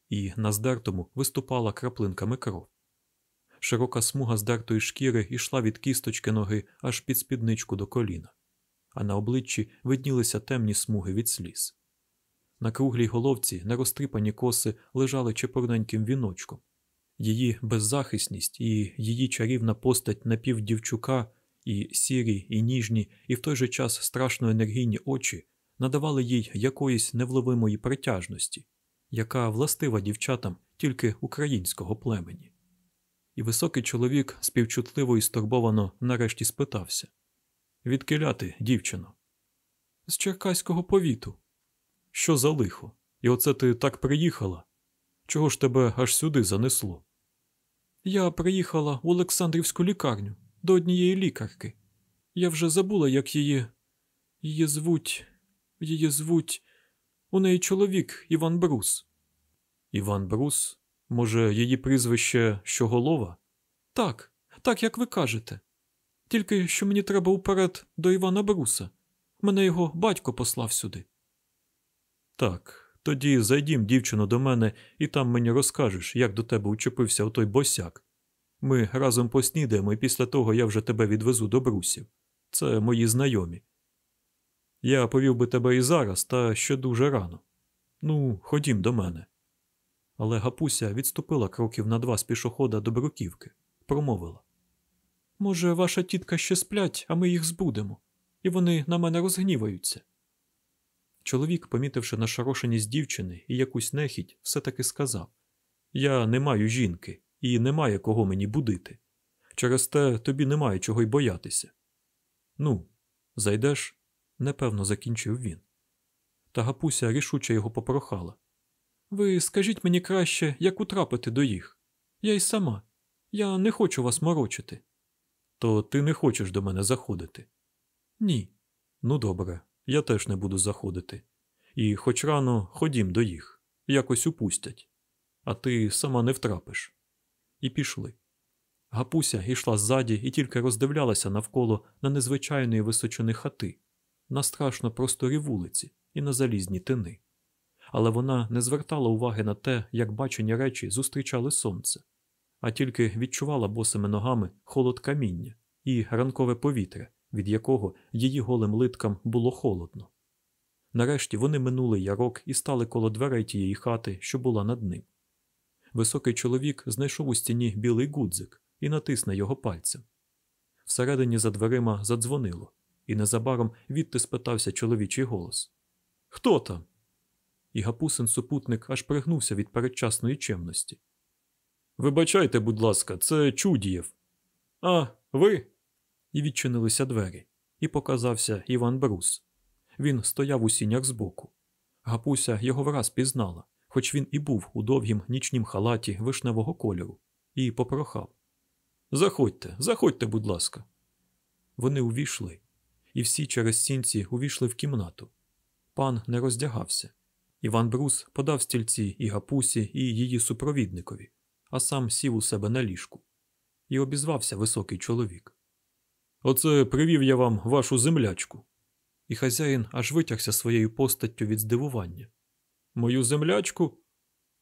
і на здертому виступала краплинками кров. Широка смуга здертої шкіри йшла від кісточки ноги аж під спідничку до коліна, а на обличчі виднілися темні смуги від сліз. На круглій головці нерозтріпані коси лежали чепурненьким віночком. Її беззахисність і її чарівна постать напівдівчука, і сірі, і ніжні, і в той же час страшно енергійні очі надавали їй якоїсь невловимої притяжності, яка властива дівчатам тільки українського племені. І високий чоловік співчутливо і стурбовано нарешті спитався Відкиляти, дівчино? З Черкаського повіту. Що за лихо? І оце ти так приїхала? Чого ж тебе аж сюди занесло? Я приїхала в Олександрівську лікарню до однієї лікарки. Я вже забула, як її. Її звуть. Її звуть. У неї чоловік Іван Брус. Іван Брус? Може, її прізвище Щоголова? Так, так, як ви кажете. Тільки що мені треба уперед до Івана Бруса. Мене його батько послав сюди. Так, тоді зайдім, дівчино, до мене, і там мені розкажеш, як до тебе учепився отой босяк. Ми разом поснідаємо, і після того я вже тебе відвезу до брусів. Це мої знайомі. Я повів би тебе і зараз, та ще дуже рано. Ну, ходім до мене. Але Гапуся відступила кроків на два з пішохода до бруківки, промовила. Може, ваша тітка ще сплять, а ми їх збудемо, і вони на мене розгніваються. Чоловік, помітивши нашарошеність дівчини і якусь нехідь, все таки сказав Я не маю жінки, і немає кого мені будити. Через те тобі немає чого й боятися. Ну, зайдеш? непевно закінчив він. Та Гапуся рішуче його попрохала. Ви скажіть мені краще, як утрапити до їх. Я й сама. Я не хочу вас морочити. То ти не хочеш до мене заходити? Ні. Ну, добре, я теж не буду заходити. І хоч рано ходім до їх, якось упустять, а ти сама не втрапиш. І пішли. Гапуся йшла ззаді і тільки роздивлялася навколо на незвичайної височини хати, на страшно просторі вулиці і на залізні тини. Але вона не звертала уваги на те, як бачені речі зустрічали сонце, а тільки відчувала босими ногами холод каміння і ранкове повітря, від якого її голим литкам було холодно. Нарешті вони минули ярок і стали коло дверей тієї хати, що була над ним. Високий чоловік знайшов у стіні білий гудзик і натис на його пальцем. Всередині за дверима задзвонило, і незабаром відти спитався чоловічий голос Хто там? І гапусин супутник аж пригнувся від передчасної чемності. Вибачайте, будь ласка, це Чудієв. А, ви? І відчинилися двері, і показався Іван Брус. Він стояв у сінях збоку. Гапуся його враз пізнала, хоч він і був у довгім нічнім халаті вишневого кольору, і попрохав Заходьте, заходьте, будь ласка. Вони увійшли, і всі через сінці увійшли в кімнату. Пан не роздягався. Іван Брус подав стільці і гапусі, і її супровідникові, а сам сів у себе на ліжку. І обізвався високий чоловік. Оце привів я вам вашу землячку. І хазяїн аж витягся своєю постаттю від здивування. Мою землячку?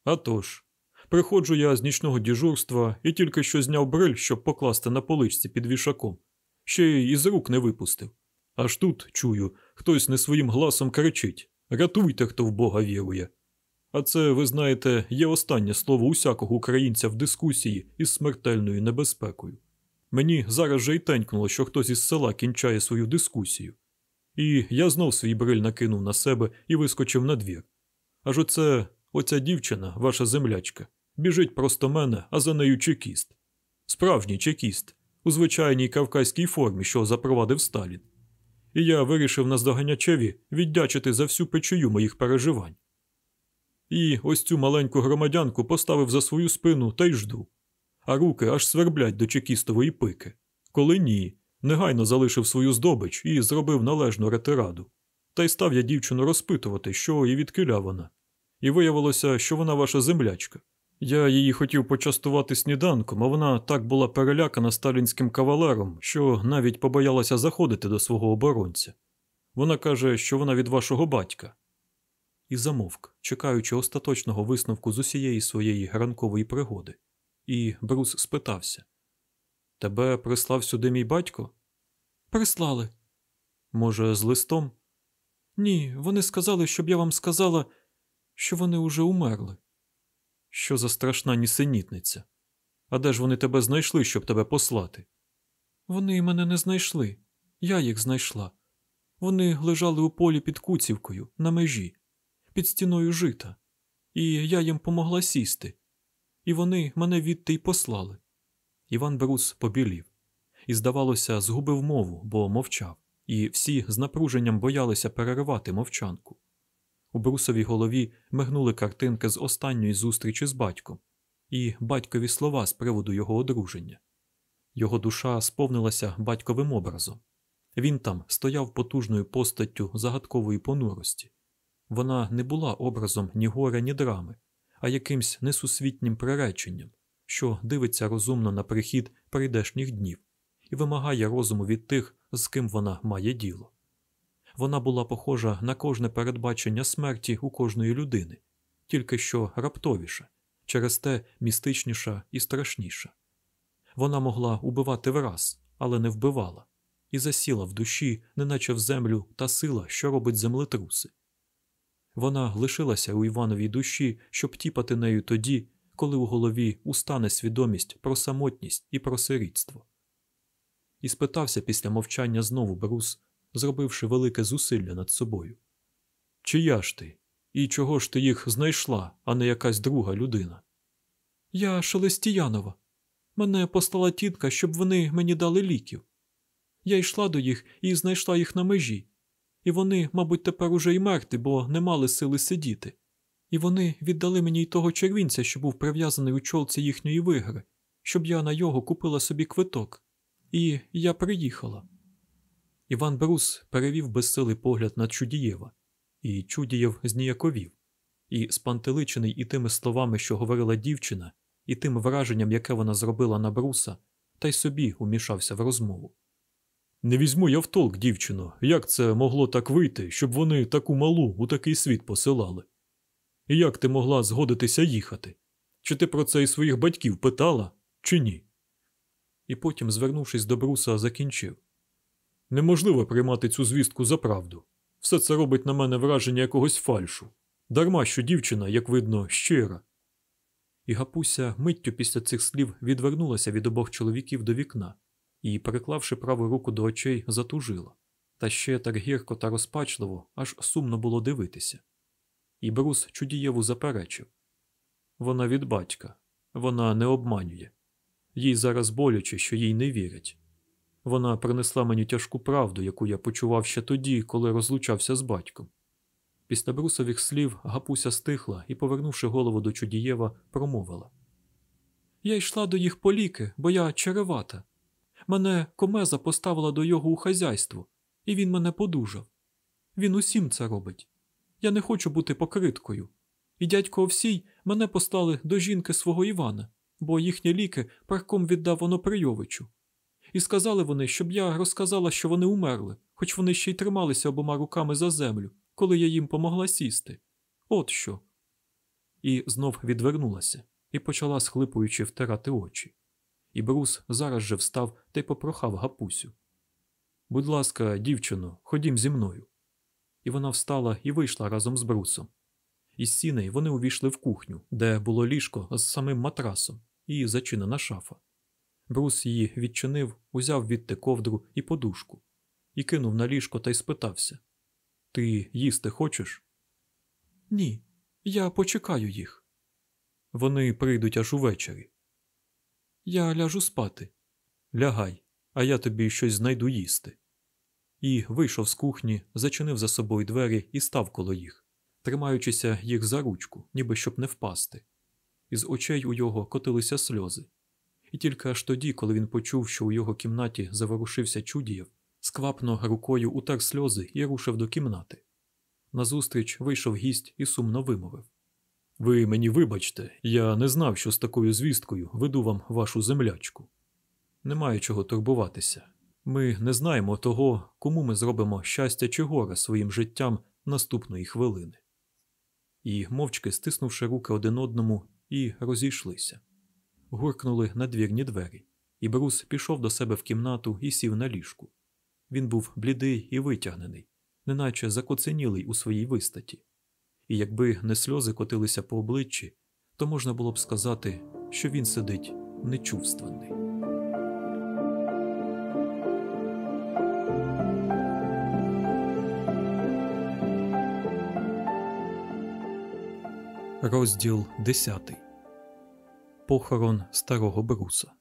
«А тож, Приходжу я з нічного діжурства і тільки що зняв бриль, щоб покласти на поличці під вішаком. Ще й із рук не випустив. Аж тут, чую, хтось не своїм гласом кричить Рятуйте, хто в Бога вірує. А це, ви знаєте, є останнє слово усякого українця в дискусії із смертельною небезпекою. Мені зараз же й тенькнуло, що хтось із села кінчає свою дискусію. І я знов свій бриль накинув на себе і вискочив на двір. Аж оце, оця дівчина, ваша землячка, біжить просто мене, а за нею чекіст. Справжній чекіст, у звичайній кавказькій формі, що запровадив Сталін. І я вирішив наздоганячеві віддячити за всю печію моїх переживань. І ось цю маленьку громадянку поставив за свою спину та й жду, а руки аж сверблять до чекістової пики. Коли ні, негайно залишив свою здобич і зробив належну ретираду. Та й став я дівчину розпитувати, що і відкиля вона. І виявилося, що вона ваша землячка. Я її хотів почастувати сніданком, а вона так була перелякана сталінським кавалером, що навіть побоялася заходити до свого оборонця. Вона каже, що вона від вашого батька. І замовк, чекаючи остаточного висновку з усієї своєї ранкової пригоди. І Брус спитався Тебе прислав сюди мій батько? Прислали. Може, з листом? Ні, вони сказали, щоб я вам сказала, що вони уже умерли. Що за страшна нісенітниця? А де ж вони тебе знайшли, щоб тебе послати? Вони мене не знайшли. Я їх знайшла. Вони лежали у полі під Куцівкою, на межі, під стіною жита, і я їм помогла сісти. І вони мене відти й послали. Іван Брус побілів і, здавалося, згубив мову, бо мовчав, і всі з напруженням боялися переривати мовчанку. У брусовій голові мигнули картинки з останньої зустрічі з батьком і батькові слова з приводу його одруження. Його душа сповнилася батьковим образом. Він там стояв потужною постаттю загадкової понурості. Вона не була образом ні горя, ні драми, а якимсь несусвітнім приреченням, що дивиться розумно на прихід прийдешніх днів і вимагає розуму від тих, з ким вона має діло. Вона була похожа на кожне передбачення смерті у кожної людини, тільки що раптовіша, через те містичніша і страшніша. Вона могла убивати враз, але не вбивала, і засіла в душі, неначе в землю та сила, що робить землетруси. Вона лишилася у Івановій душі, щоб тіпати нею тоді, коли у голові устане свідомість про самотність і про сирітство. І спитався після мовчання знову Брус, зробивши велике зусилля над собою. Чия ж ти? І чого ж ти їх знайшла, а не якась друга людина? Я Шелестіянова. Мене послала тітка, щоб вони мені дали ліків. Я йшла до їх і знайшла їх на межі, і вони, мабуть, тепер уже й мертві, бо не мали сили сидіти. І вони віддали мені й того червінця, що був прив'язаний у чолці їхньої вигри, щоб я на його купила собі квиток. І я приїхала. Іван Брус перевів безсилий погляд на Чудієва, і Чудієв зніяковів, і спантеличений і тими словами, що говорила дівчина, і тим враженням, яке вона зробила на Бруса, та й собі умішався в розмову. Не візьму я в толк, дівчино, як це могло так вийти, щоб вони таку малу у такий світ посилали? І як ти могла згодитися їхати? Чи ти про це і своїх батьків питала, чи ні? І потім, звернувшись до Бруса, закінчив Неможливо приймати цю звістку за правду. Все це робить на мене враження якогось фальшу. Дарма що дівчина, як видно, щира. І Гапуся миттю після цих слів відвернулася від обох чоловіків до вікна і, переклавши праву руку до очей, затужила. Та ще так гірко та розпачливо, аж сумно було дивитися. І Брус Чудієву заперечив вона від батька, вона не обманює. Їй зараз боляче, що їй не вірять. Вона принесла мені тяжку правду, яку я почував ще тоді, коли розлучався з батьком. Після брусових слів Гапуся стихла і, повернувши голову до Чудієва, промовила Я йшла до їх по ліки, бо я черевата. Мене комеза поставила до його у хазяйство, і він мене подужав. Він усім це робить. Я не хочу бути покриткою. І дядько Овсій мене послали до жінки свого Івана, бо їхні ліки парком віддав Оноприйовичу. І сказали вони, щоб я розказала, що вони умерли, хоч вони ще й трималися обома руками за землю, коли я їм помогла сісти. От що. І знов відвернулася і почала, схлипуючи, втирати очі. І Брус зараз же встав та й попрохав гапусю. Будь ласка, дівчино, ходім зі мною. І вона встала і вийшла разом з брусом. Із сіней вони увійшли в кухню, де було ліжко з самим матрасом і зачинена шафа. Брус її відчинив, узяв відти ковдру і подушку, і кинув на ліжко та й спитався Ти їсти хочеш? Ні, я почекаю їх. Вони прийдуть аж увечері. Я ляжу спати. Лягай, а я тобі щось знайду їсти. І вийшов з кухні, зачинив за собою двері і став коло їх, тримаючися їх за ручку, ніби щоб не впасти. Із очей у його котилися сльози. І тільки аж тоді, коли він почув, що у його кімнаті заворушився Чудієв, сквапно рукою утер сльози і рушив до кімнати. Назустріч вийшов гість і сумно вимовив Ви мені вибачте, я не знав, що з такою звісткою веду вам вашу землячку. Немає чого турбуватися. Ми не знаємо того, кому ми зробимо щастя чи горе своїм життям наступної хвилини. І, мовчки стиснувши руки один одному, і розійшлися. Гуркнули надвірні двері, і Брус пішов до себе в кімнату і сів на ліжку. Він був блідий і витягнений, неначе закоценілий у своїй вистаті. І якби не сльози котилися по обличчі, то можна було б сказати, що він сидить нечувственний. Розділ 10. Похорон старого бруса.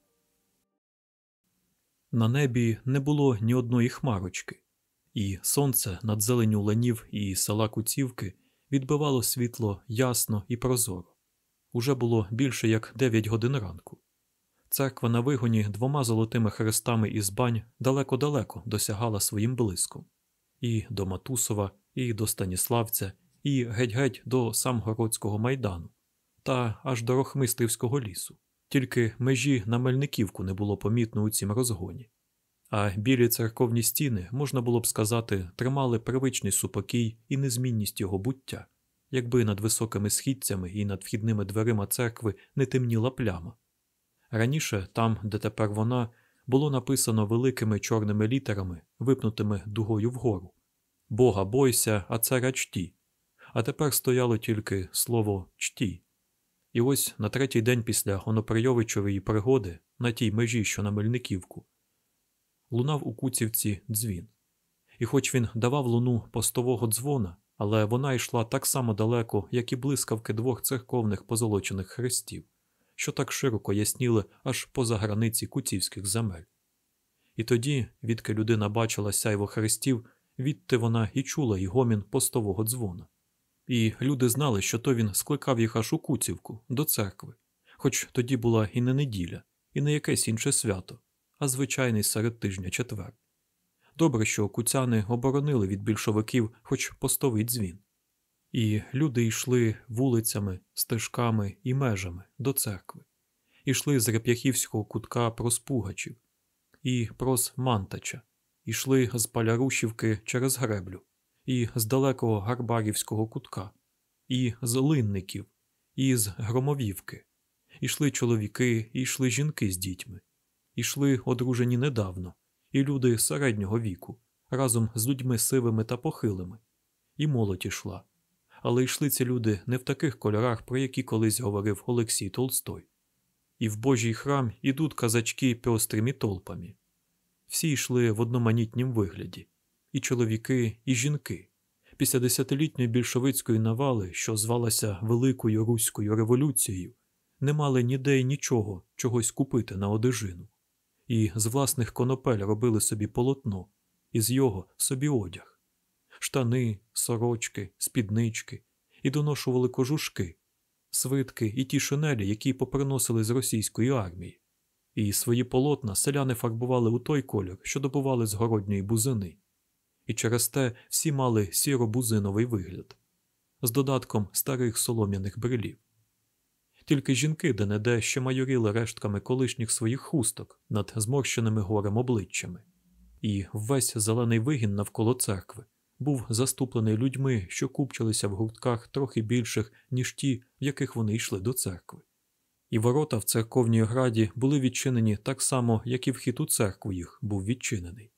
На небі не було ні одної хмарочки, і сонце над зеленю ланів і села Куцівки відбивало світло ясно і прозоро. Уже було більше як дев'ять годин ранку. Церква на вигоні двома золотими хрестами із бань далеко-далеко досягала своїм блиском і до Матусова, і до Станіславця, і геть-геть до Самгородського майдану, та аж до Рохмистрівського лісу. Тільки межі на Мельниківку не було помітно у цім розгоні. а білі церковні стіни, можна було б сказати, тримали привичний супокій і незмінність його буття, якби над високими східцями і над вхідними дверима церкви не темніла пляма. Раніше, там, де тепер вона, було написано великими чорними літерами, випнутими дугою вгору Бога бойся, а царя чті. А тепер стояло тільки слово чті. І ось на третій день після Оноприйовичової пригоди, на тій межі, що на Мельниківку, лунав у куцівці дзвін. І хоч він давав луну постового дзвона, але вона йшла так само далеко, як і блискавки двох церковних позолочених хрестів, що так широко ясніли аж поза границі куцівських земель. І тоді, відки людина бачила сяйво хрестів, відти вона і чула й гомін постового дзвона. І люди знали, що то він скликав їх аж у Куцівку, до церкви, хоч тоді була і не неділя, і не якесь інше свято, а звичайний серед тижня четвер. Добре, що куцяни оборонили від більшовиків хоч постовий дзвін. І люди йшли вулицями, стежками і межами до церкви, ішли з реп'яхівського кутка проспугачів і прос Мантача, ішли з Палярушівки через греблю, і з далекого Гарбарівського кутка, і з линників, і з Громовівки. Ішли чоловіки, і йшли жінки з дітьми, ішли одружені недавно, і люди середнього віку, разом з людьми сивими та похилими, і молодь ішла. Але йшли ці люди не в таких кольорах, про які колись говорив Олексій Толстой. І в Божий храм ідуть казачки пьострими толпами. Всі йшли в одноманітнім вигляді і чоловіки, і жінки. Після десятилітньої більшовицької навали, що звалася Великою Руською революцією, не мали ніде й нічого чогось купити на одежину, і з власних конопель робили собі полотно, і з його собі одяг, штани, сорочки, спіднички, і доношували кожушки, свитки і ті шинелі, які поприносили з російської армії. І свої полотна селяни фарбували у той колір, що добували з городньої бузини, і через те всі мали сіро-бузиновий вигляд з додатком старих солом'яних брилів. Тільки жінки де-не-де ще майоріли рештками колишніх своїх хусток над зморщеними горем обличчями, і весь зелений вигін навколо церкви був заступлений людьми, що купчилися в гуртках трохи більших, ніж ті, в яких вони йшли до церкви. І ворота в церковній ограді були відчинені так само, як і вхід у церкву їх був відчинений.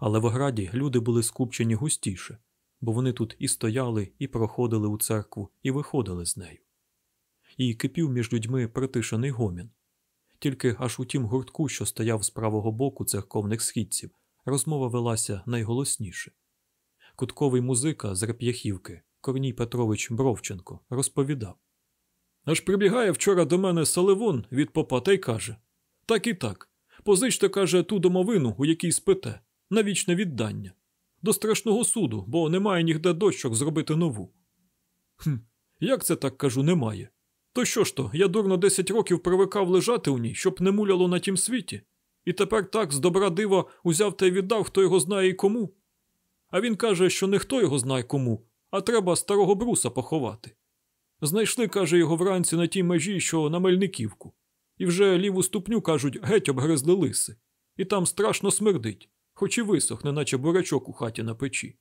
Але в ограді люди були скупчені густіше, бо вони тут і стояли, і проходили у церкву, і виходили з нею. І кипів між людьми притишений гомін. Тільки аж у тім гуртку, що стояв з правого боку церковних східців, розмова велася найголосніше. Кутковий музика з Реп'яхівки, Корній Петрович Бровченко, розповідав Аж прибігає вчора до мене Саливон від попа та й каже Так і так. Позичте, каже, ту домовину, у якій спите, на вічне віддання. До страшного суду, бо немає нігде дощок зробити нову. Хм, Як це так кажу, немає? То що ж то, я дурно десять років привикав лежати у ній, щоб не муляло на тім світі, і тепер так з добра дива узяв та й віддав, хто його знає і кому. А він каже, що не хто його знає кому, а треба старого бруса поховати. Знайшли, каже, його вранці на тій межі, що на Мельниківку, і вже ліву ступню, кажуть, геть обгризли лиси, і там страшно смердить, хоч і висохне, наче бурячок у хаті на печі.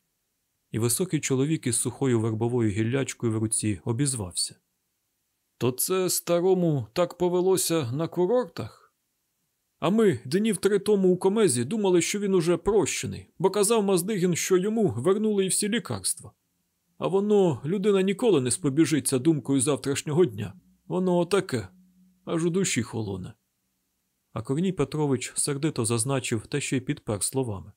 І високий чоловік із сухою вербовою гіллячкою в руці обізвався. То це старому так повелося на курортах? А ми днів три тому у комезі думали, що він уже прощений, бо казав Маздигін, що йому вернули і всі лікарства. А воно людина ніколи не спобіжиться думкою завтрашнього дня. Воно отаке, аж у душі холоне. А Корній Петрович сердито зазначив та ще й підпер словами.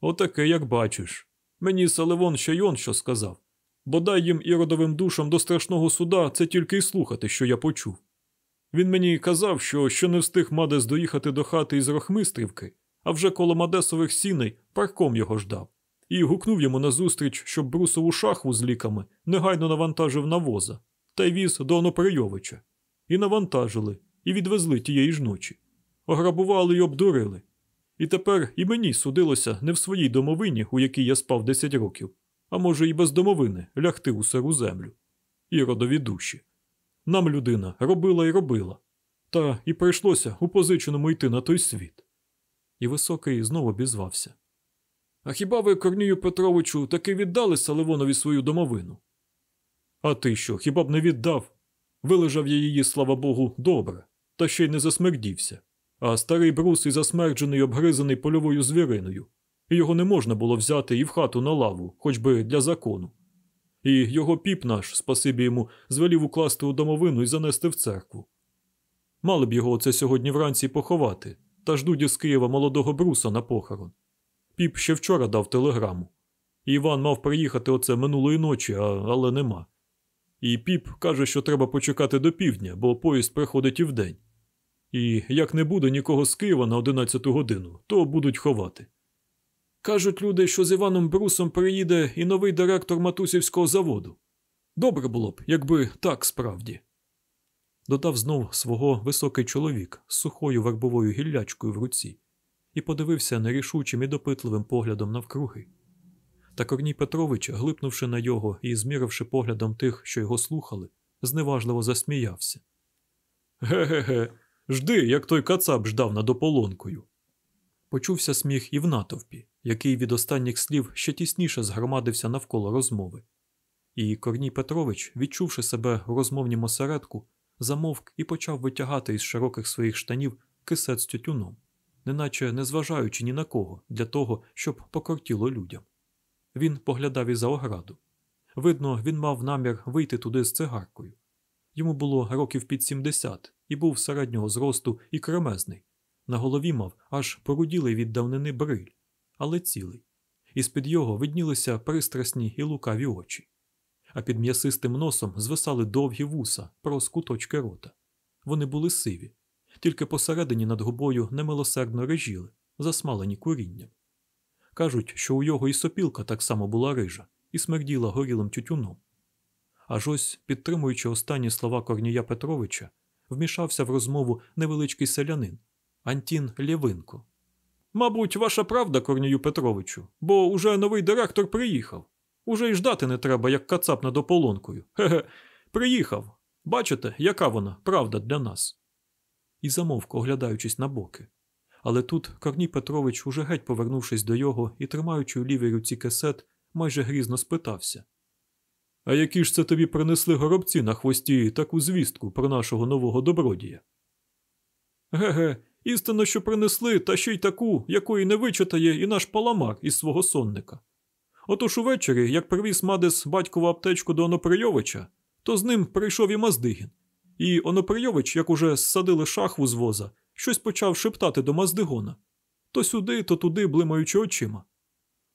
Отаке, як бачиш. Мені Саливон ще й он що сказав. Бодай їм іродовим душам до страшного суда це тільки й слухати, що я почув. Він мені казав, що що не встиг Мадес доїхати до хати із Рохмистрівки, а вже коло Мадесових сіней парком його ждав і гукнув йому назустріч, щоб брусову шахву з ліками негайно навантажив на воза та й віз до Оноприйовича. І навантажили, і відвезли тієї ж ночі. Ограбували й обдурили. І тепер і мені судилося не в своїй домовині, у якій я спав 10 років, а може, і без домовини лягти у сиру землю. І родові душі. Нам людина робила і робила, та і прийшлося у позиченому йти на той світ. І високий знову обізвався. А хіба ви, Корнію Петровичу, таки віддали Саливонові свою домовину? А ти що, хіба б не віддав? Вилежав я її, слава Богу, добре, та ще й не засмердівся. А старий брус і засмерджений, обгризаний польовою звіриною. Його не можна було взяти і в хату на лаву, хоч би для закону. І його піп наш, спасибі йому, звелів укласти у домовину і занести в церкву. Мали б його оце сьогодні вранці поховати, та ждуть із Києва молодого бруса на похорон. Піп ще вчора дав телеграму. Іван мав приїхати оце минулої ночі, а, але нема. І піп каже, що треба почекати до півдня, бо поїзд приходить і вдень. І як не буде нікого з Києва на 11 годину, то будуть ховати. Кажуть люди, що з Іваном Брусом приїде і новий директор Матусівського заводу. Добре було б, якби так справді. Додав знов свого високий чоловік з сухою вербовою гіллячкою в руці і подивився нерішучим і допитливим поглядом навкруги. Та Корній Петрович, глипнувши на його і зміривши поглядом тих, що його слухали, зневажливо засміявся. Ге-ге-ге, жди, як той кацап ждав над ополонкою. Почувся сміх і в натовпі, який від останніх слів ще тісніше згромадився навколо розмови. І Корній Петрович, відчувши себе у розмовнім осередку, замовк і почав витягати із широких своїх штанів кисет з тютюном, неначе не зважаючи ні на кого для того, щоб покортіло людям. Він поглядав і за ограду. Видно, він мав намір вийти туди з цигаркою. Йому було років під 70 і був середнього зросту і кремезний. На голові мав аж поруділий від давнини бриль, але цілий. І з-під його виднілися пристрасні і лукаві очі. А під м'ясистим носом звисали довгі вуса про скуточки рота. Вони були сиві, тільки посередині над губою немилосердно режіли, засмалені курінням. Кажуть, що у його і сопілка так само була рижа і смерділа горілим тютюном. Аж ось, підтримуючи останні слова Корнія Петровича, вмішався в розмову невеличкий селянин Антін Лєвинко. Мабуть, ваша правда, Корнію Петровичу, бо уже новий директор приїхав. Уже й ждати не треба, як кацап над ополонкою. Ге-ге, приїхав. Бачите, яка вона правда для нас. І замовк, оглядаючись на боки. Але тут Корній Петрович, уже геть повернувшись до його і тримаючи у лівій руці кесет, майже грізно спитався А які ж це тобі принесли горобці на хвості таку звістку про нашого нового добродія? Ге-ге, істинно, що принесли, та ще й таку, якої не вичитає і наш паламар із свого сонника. Отож увечері, як привіз Мадес батькову аптечку до Оноприйовича, то з ним прийшов і Маздигін. І Оноприйович, як уже ссадили шахву з воза, щось почав шептати до Маздигона. То сюди, то туди, блимаючи очима.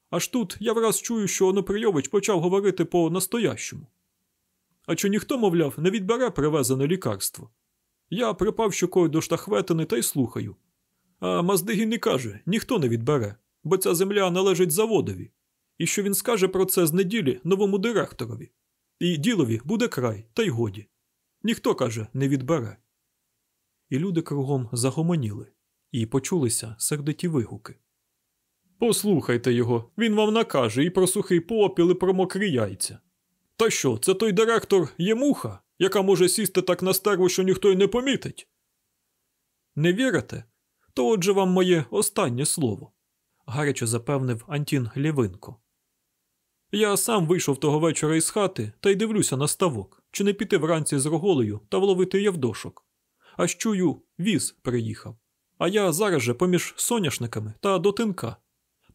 Аж тут я враз чую, що Оноприйович почав говорити по настоящому. А чи ніхто, мовляв, не відбере привезене лікарство? Я припав щокою до штахветини та й слухаю. А Маздигін і каже, ніхто не відбере, бо ця земля належить заводові, і що він скаже про це з неділі новому директорові. І ділові буде край, та й годі. Ніхто каже, не відбере. І люди кругом загомоніли, і почулися сердиті вигуки. Послухайте його, він вам накаже і про сухий попіл, і про мокрі яйця. Та що, це той директор є муха, яка може сісти так на стерву, що ніхто й не помітить? Не вірите? То отже вам моє останнє слово, гаряче запевнив Антін Лєвинко. Я сам вийшов того вечора із хати та й дивлюся на ставок, чи не піти вранці з роголею та вловити явдошок. Аж чую, віз приїхав. А я зараз же поміж соняшниками та до тинка.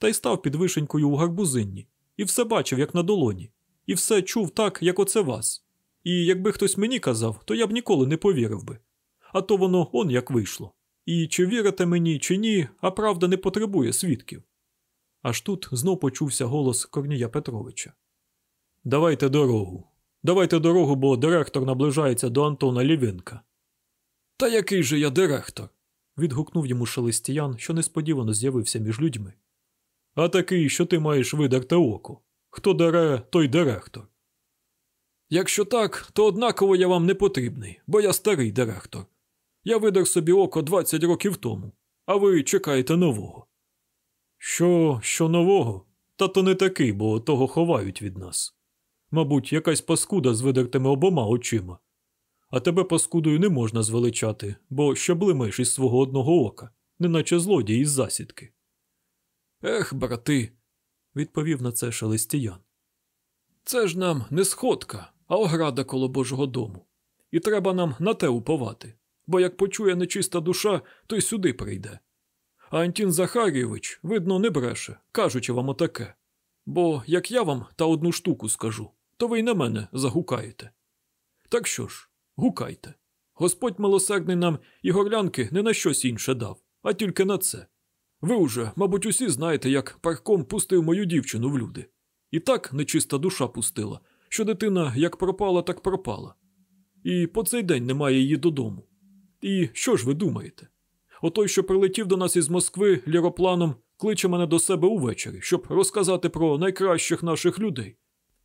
Та й став під вишенькою у гарбузинні, і все бачив, як на долоні, і все чув так, як оце вас. І якби хтось мені казав, то я б ніколи не повірив би. А то воно он як вийшло. І чи вірите мені, чи ні, а правда не потребує свідків. Аж тут знов почувся голос Корнія Петровича. Давайте дорогу. Давайте дорогу, бо директор наближається до Антона Лівенка. Та який же я директор? відгукнув йому шелестіян, що несподівано з'явився між людьми. А такий, що ти маєш видерте око. Хто дере, той директор. Якщо так, то однаково я вам не потрібний, бо я старий директор. Я видер собі око 20 років тому, а ви чекаєте нового. Що, що нового? Та то не такий, бо того ховають від нас. Мабуть, якась паскуда з видертими обома очима. А тебе паскудою не можна звеличати, бо що блимаєш із свого одного ока, неначе злодій із засідки. Ех, брати, відповів на це шелестіян. Це ж нам не сходка, а ограда коло Божого дому. І треба нам на те уповати, бо як почує нечиста душа, то й сюди прийде. А Антін Захарійович, видно, не бреше, кажучи вам отаке. Бо як я вам та одну штуку скажу, то ви й на мене загукаєте. Так що ж, гукайте. Господь милосердний нам і горлянки не на щось інше дав, а тільки на це. Ви уже, мабуть, усі знаєте, як парком пустив мою дівчину в люди. І так нечиста душа пустила, що дитина як пропала, так пропала. І по цей день немає її додому. І що ж ви думаєте? Отой, що прилетів до нас із Москви ліропланом, кличе мене до себе увечері, щоб розказати про найкращих наших людей.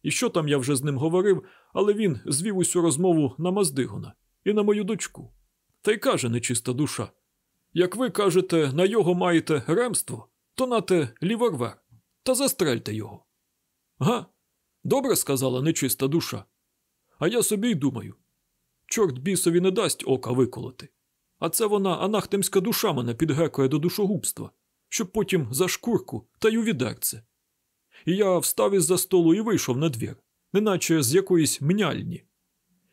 І що там я вже з ним говорив, але він звів усю розмову на Маздигона і на мою дочку. Та й каже нечиста душа. Як ви кажете, на його маєте ремство, то нате ліворвер, та застрельте його. Га? Добре сказала нечиста душа. А я собі й думаю. Чорт бісові не дасть ока виколоти. А це вона анахтемська душа мене підгекує до душогубства, щоб потім за шкурку та й у відерце. І я встав із за столу і вийшов на двір, неначе з якоїсь мняльні.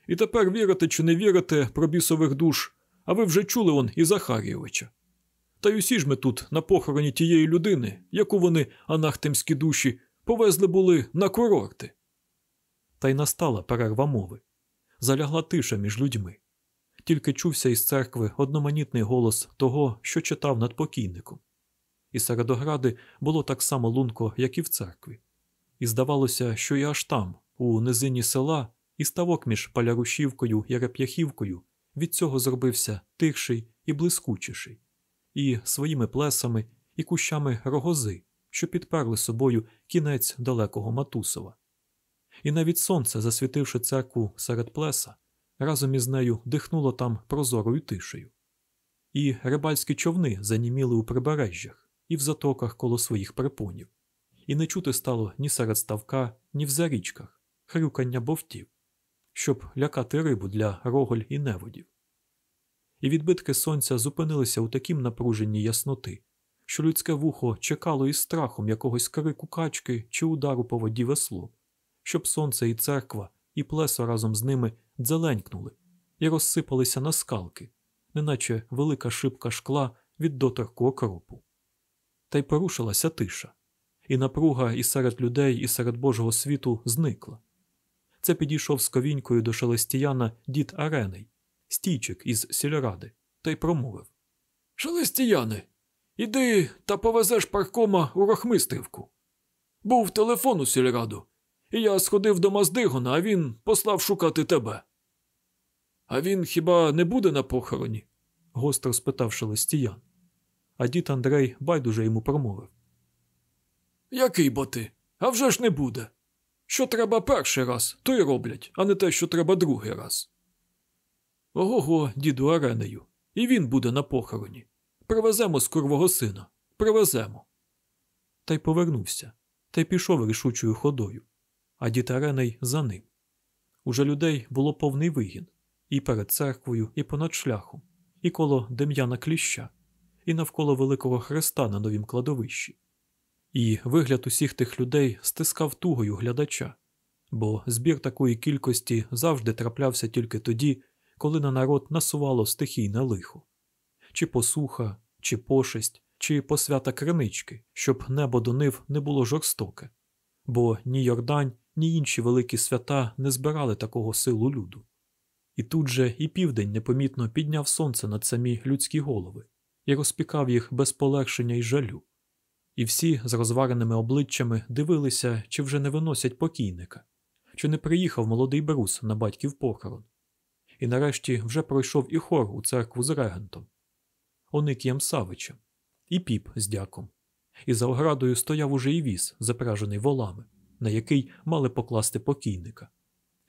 І тепер вірите чи не вірите про бісових душ, а ви вже чули он і Захарійовича. Та й усі ж ми тут на похороні тієї людини, яку вони, анахтемські душі, повезли були на курорти. Та й настала перерва мови. Залягла тиша між людьми. Тільки чувся із церкви одноманітний голос того, що читав над покійником. І серед огради було так само лунко, як і в церкві. І здавалося, що і аж там, у низині села, і ставок між Палярушівкою і Реп'яхівкою від цього зробився тихший і блискучіший, і своїми плесами, і кущами рогози, що підперли собою кінець далекого Матусова. І навіть сонце, засвітивши церкву серед плеса, разом із нею дихнуло там прозорою тишею. І рибальські човни заніміли у прибережжях і в затоках коло своїх припонів, і не чути стало ні серед ставка, ні в зарічках хрюкання бовтів, щоб лякати рибу для роголь і неводів. І відбитки сонця зупинилися у такім напруженні ясноти, що людське вухо чекало із страхом якогось крику качки чи удару по воді весло, щоб сонце і церква, і плесо разом з ними дзеленькнули і розсипалися на скалки, неначе велика шибка шкла від доторку окропу. Та й порушилася тиша, і напруга і серед людей, і серед Божого світу зникла. Це підійшов з ковінькою до шелестіяна дід Арений, стійчик із сільради, та й промовив Шелестіяне, іди та повезеш паркома у Рохмистивку. Був телефон у сільраду, і я сходив до Маздигона, а він послав шукати тебе. А він хіба не буде на похороні? гостро спитав шелестіян. А дід Андрей байдуже йому промовив. Який бо ти? А вже ж не буде. Що треба перший раз, то й роблять, а не те, що треба другий раз. Ого, го діду Аренею, і він буде на похороні. Привеземо з курвого сина. Привеземо. Та й повернувся, та й пішов рішучою ходою, а дід Ареней за ним. Уже людей було повний вигін і перед церквою, і понад шляхом, і коло Дем'яна Кліща, і навколо Великого Хреста на новім кладовищі. І вигляд усіх тих людей стискав тугою глядача, бо збір такої кількості завжди траплявся тільки тоді, коли на народ насувало стихійне лихо чи посуха, чи пошесть, чи посвята кринички, щоб небо до нив не було жорстоке, бо ні Йордань, ні інші великі свята не збирали такого силу люду. І тут же і південь непомітно підняв сонце над самі людські голови і розпікав їх без полегшення й жалю. І всі з розвареними обличчями дивилися, чи вже не виносять покійника, чи не приїхав молодий брус на батьків похорон. І нарешті вже пройшов і хор у церкву з регентом, Оникієм Савичем, і піп з дяком. І за оградою стояв уже і віз, запряжений волами, на який мали покласти покійника.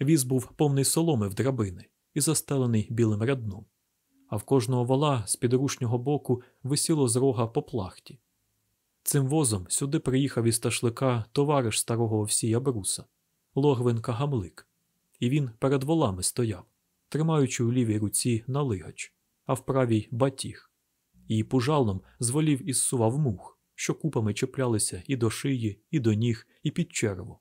Віз був повний соломи в драбини і застелений білим рядном, а в кожного вола з підрушнього боку висіло з рога по плахті. Цим возом сюди приїхав із ташлика товариш старого Овсія Бруса, Логвинка Гамлик, і він перед волами стояв, тримаючи у лівій руці налигач, а в правій батіг. і пужалном зволів і зсував мух, що купами чіплялися і до шиї, і до ніг, і під черво.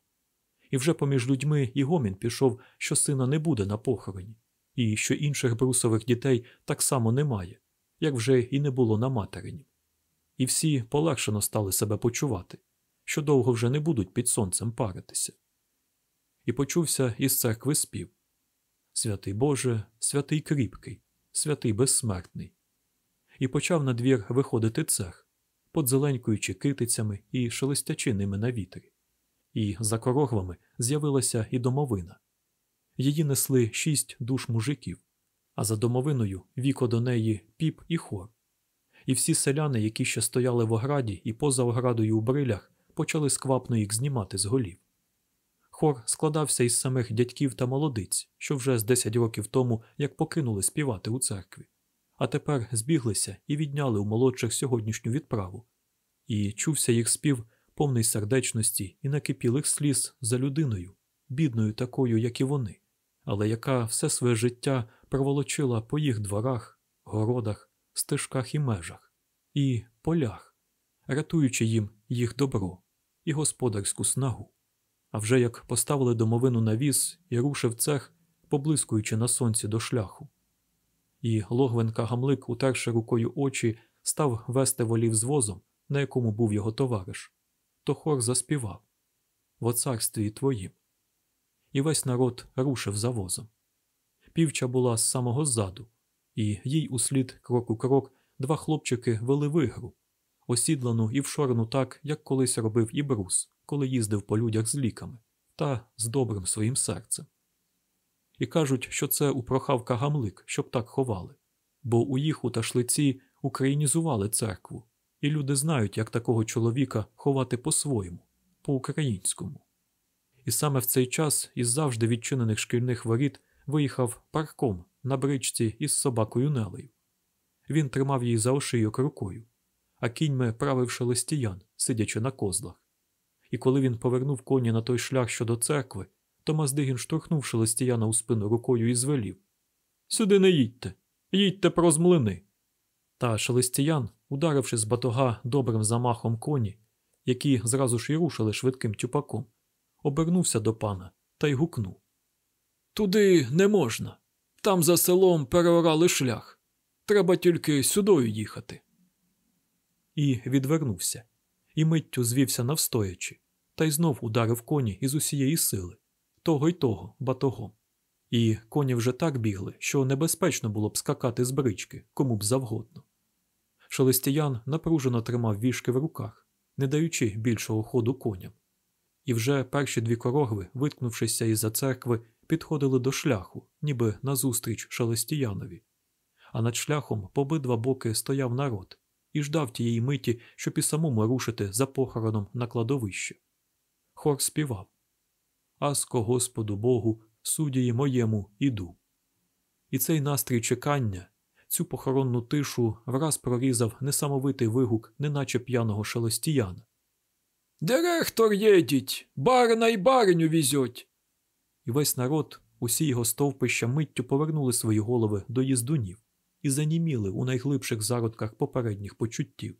І вже поміж людьми і гомін пішов, що сина не буде на похороні, і що інших брусових дітей так само немає, як вже і не було на материні. І всі полегшено стали себе почувати, що довго вже не будуть під сонцем паритися. І почувся із церкви спів Святий Боже, святий кріпкий, святий безсмертний. І почав на двір виходити цех, подзеленькуючи китицями і шелестячи ними на вітрі. І за корогвами з'явилася і домовина. Її несли шість душ мужиків, а за домовиною віко до неї піп і хор. І всі селяни, які ще стояли в ограді і поза оградою у брилях, почали сквапно їх знімати з голів. Хор складався із самих дядьків та молодиць, що вже з 10 років тому як покинули співати у церкві, а тепер збіглися і відняли у молодших сьогоднішню відправу. І чувся їх спів повний сердечності і накипілих сліз за людиною, бідною такою, як і вони, але яка все своє життя проволочила по їх дворах, городах, стежках і межах, і полях, рятуючи їм їх добро і господарську снагу. А вже як поставили домовину на віз і рушив цех, поблискуючи на сонці до шляху. І Логвенка Гамлик, утерши рукою очі, став вести волів з возом, на якому був його товариш. То хор заспівав в царстві твоїм. І весь народ рушив за возом. Півча була з самого ззаду, і їй услід крок у крок два хлопчики вели вигру, осідлану і вшорену так, як колись робив і брус, коли їздив по людях з ліками та з добрим своїм серцем. І кажуть, що це упрохав Кагамлик, щоб так ховали, бо у їх у ташлиці українізували церкву, і люди знають, як такого чоловіка ховати по-своєму, по-українському. І саме в цей час із завжди відчинених шкільних воріт виїхав парком на бричці із собакою Нелею. Він тримав її за ошийок рукою, а кіньми правив шелестіян, сидячи на козлах. І коли він повернув коні на той шлях щодо церкви, то Маздигін штурхнув шелестіяна у спину рукою і звелів Сюди не їдьте, їдьте проз млини. Та шелестіян, ударивши з батога добрим замахом коні, які зразу ж і рушили швидким тюпаком, обернувся до пана та й гукнув Туди не можна. Там за селом переорали шлях. Треба тільки сюдою їхати. І відвернувся, і миттю звівся навстоячи, та й знов ударив коні із усієї сили, того й того батогом. І коні вже так бігли, що небезпечно було б скакати з брички, кому б завгодно. Шелестіян напружено тримав вішки в руках, не даючи більшого ходу коням. І вже перші дві корогви, виткнувшися із за церкви, підходили до шляху, ніби назустріч Шелестіянові. А над шляхом по обидва боки стояв народ і ждав тієї миті, щоб і самому рушити за похороном на кладовище. Хор співав Аско Господу Богу, судії моєму іду. І цей настрій чекання, цю похоронну тишу враз прорізав несамовитий вигук, неначе п'яного шелестіяна. Директор єдіть, барина й бариню візьоть. І весь народ, усі його стовпища миттю повернули свої голови до їздунів і заніміли у найглибших зародках попередніх почуттів.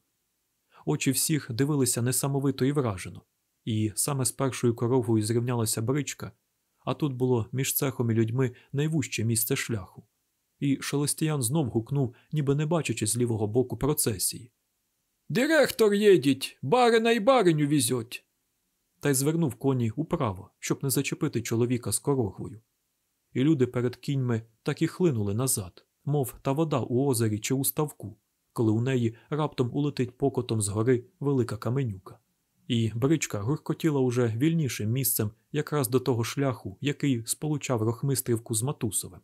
Очі всіх дивилися несамовито і вражено, і саме з першою коровою зрівнялася бричка, а тут було між цехом і людьми найвужче місце шляху. І Шелестіян знов гукнув, ніби не бачачи з лівого боку процесії. Директор єдіть, барина й бариню візьоть. Та й звернув коні управо, щоб не зачепити чоловіка з корогвою. І люди перед кіньми так і хлинули назад, мов та вода у озері чи у ставку, коли у неї раптом улетить покотом згори велика каменюка. І бричка гуркотіла уже вільнішим місцем якраз до того шляху, який сполучав рохмистрівку з Матусовим.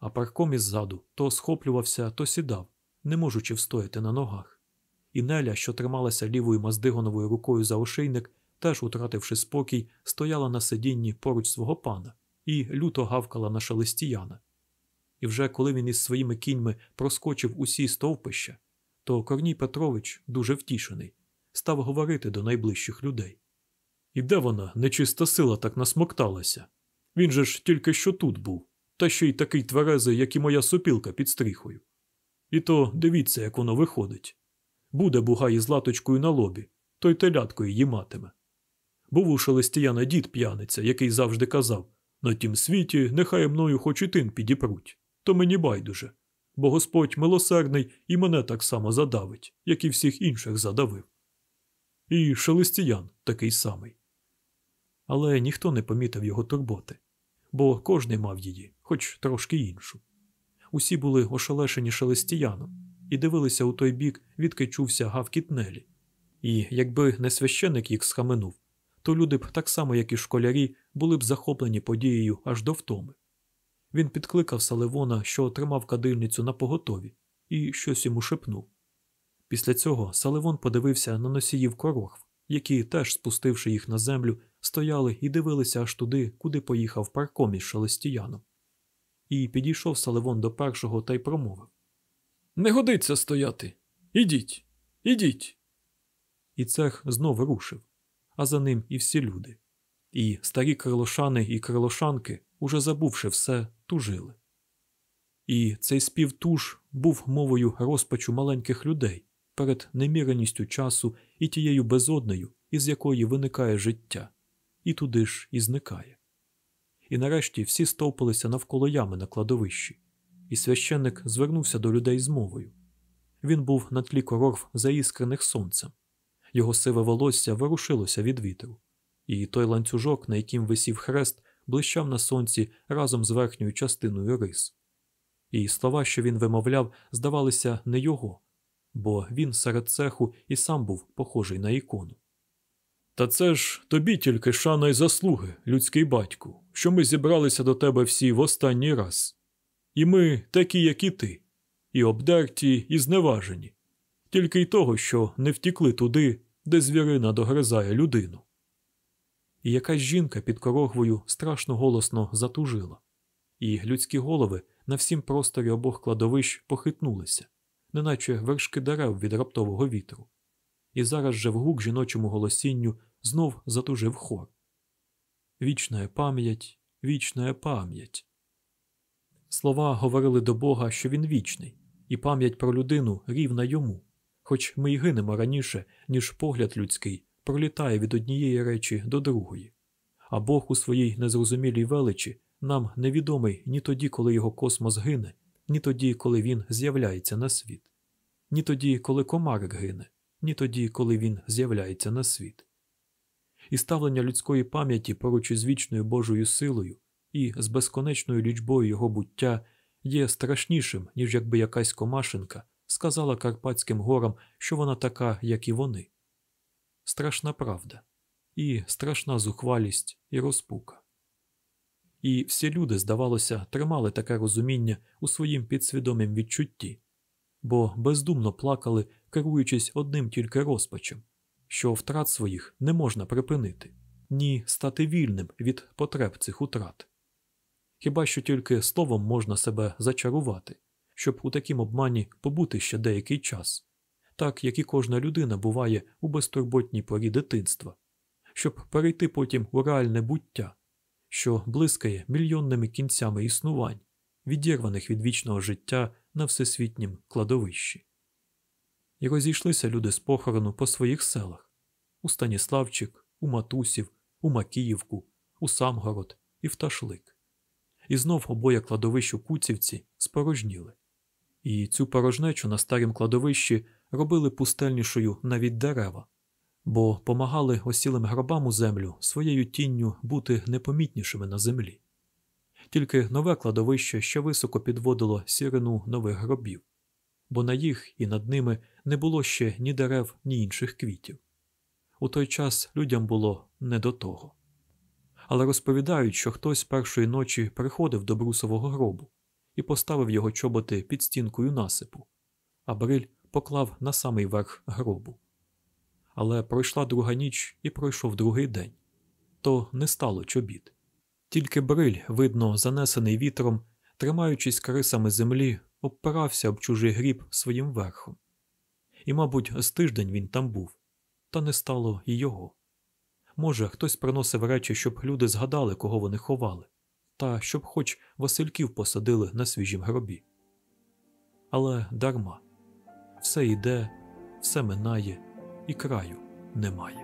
А парком іззаду то схоплювався, то сідав, не можучи встояти на ногах. І Неля, що трималася лівою маздигоновою рукою за ошейник, теж, утративши спокій, стояла на сидінні поруч свого пана і люто гавкала на шелестіяна. І вже коли він із своїми кіньми проскочив усі стовпища, то Корній Петрович, дуже втішений, став говорити до найближчих людей. І де вона, нечиста сила, так насмокталася? Він же ж тільки що тут був, та ще й такий тверезий, як і моя сопілка під стріхою. І то дивіться, як воно виходить. Буде бугай із латочкою на лобі, то й теляткою їматиме. Був у шелестіяна дід п'яниця, який завжди казав на тім світі нехай мною хоч і тин підіпруть, то мені байдуже, бо Господь милосердний і мене так само задавить, як і всіх інших задавив. І шелестіян такий самий. Але ніхто не помітив його турботи, бо кожний мав її, хоч трошки іншу. Усі були ошелешені шелестіяном і дивилися у той бік, відки чувся гавкіт Нелі. І якби не священик їх схаменув, то люди б так само, як і школярі, були б захоплені подією аж до втоми. Він підкликав Салевона, що тримав кадильницю на поготові, і щось йому шепнув. Після цього Салевон подивився на носіїв корохв, які, теж спустивши їх на землю, стояли і дивилися аж туди, куди поїхав парком із шелестіяном. І підійшов Салевон до першого та й промовив Не годиться стояти. Ідіть, ідіть. І цех знов рушив, а за ним і всі люди. І старі крилошани і крилошанки, уже забувши все, тужили. І цей спів туж був мовою розпачу маленьких людей перед неміреністю часу і тією безоднею, із якої виникає життя, і туди ж і зникає. І нарешті всі стовпилися навколо ями на кладовищі, і священник звернувся до людей з мовою. Він був на тлі корорв заіскрених сонцем, його сиве волосся ворушилося від вітру, і той ланцюжок, на яким висів хрест, блищав на сонці разом з верхньою частиною рис. І слова, що він вимовляв, здавалися не його, бо він серед цеху і сам був похожий на ікону. Та це ж тобі тільки шана й заслуги, людський батьку, що ми зібралися до тебе всі в останній раз. І ми такі, як і ти, і обдерті, і зневажені, тільки й того, що не втікли туди, де звірина догризає людину. І якась жінка під корогвою страшно голосно затужила, і людські голови на всім просторі обох кладовищ похитнулися, неначе вершки дерев від раптового вітру. І зараз же в гук жіночому голосінню знов затужив хор. Вічна пам'ять, вічна пам'ять. Слова говорили до Бога, що він вічний, і пам'ять про людину рівна йому, хоч ми й гинемо раніше, ніж погляд людський пролітає від однієї речі до другої, а Бог у своїй незрозумілій величі нам невідомий ні тоді, коли його космос гине, ні тоді, коли він з'являється на світ, ні тоді, коли комарик гине, ні тоді, коли він з'являється на світ. І ставлення людської пам'яті поруч із вічною Божою силою і з безконечною лічбою його буття є страшнішим, ніж якби якась комашенка сказала Карпатським горам, що вона така, як і вони. Страшна правда, і страшна зухвалість і розпука. І всі люди, здавалося, тримали таке розуміння у своїм підсвідомім відчутті, бо бездумно плакали, керуючись одним тільки розпачем, що втрат своїх не можна припинити, ні стати вільним від потреб цих утрат. Хіба що тільки словом можна себе зачарувати, щоб у такім обмані побути ще деякий час, так як і кожна людина буває у безтурботній порі дитинства, щоб перейти потім у реальне буття, що блискає мільйонними кінцями існувань, відірваних від вічного життя на всесвітнім кладовищі. І розійшлися люди з похорону по своїх селах у Станіславчик, у Матусів, у Макіївку, у Самгород і в Ташлик. І знов обоє кладовищ у Куцівці спорожніли. І цю порожнечу на старім кладовищі робили пустельнішою навіть дерева, бо помагали осілим гробам у землю своєю тінню бути непомітнішими на землі. Тільки нове кладовище ще високо підводило сірину нових гробів, бо на їх і над ними не було ще ні дерев, ні інших квітів. У той час людям було не до того. Але розповідають, що хтось першої ночі приходив до брусового гробу і поставив його чоботи під стінкою насипу, а бриль поклав на самий верх гробу. Але пройшла друга ніч і пройшов другий день то не стало чобіт. Тільки бриль, видно, занесений вітром, тримаючись крисами землі, обпирався об чужий гріб своїм верхом. І, мабуть, з тиждень він там був, та не стало і його. Може, хтось приносив речі, щоб люди згадали, кого вони ховали, та щоб хоч Васильків посадили на свіжім гробі. Але дарма все йде, все минає, і краю немає.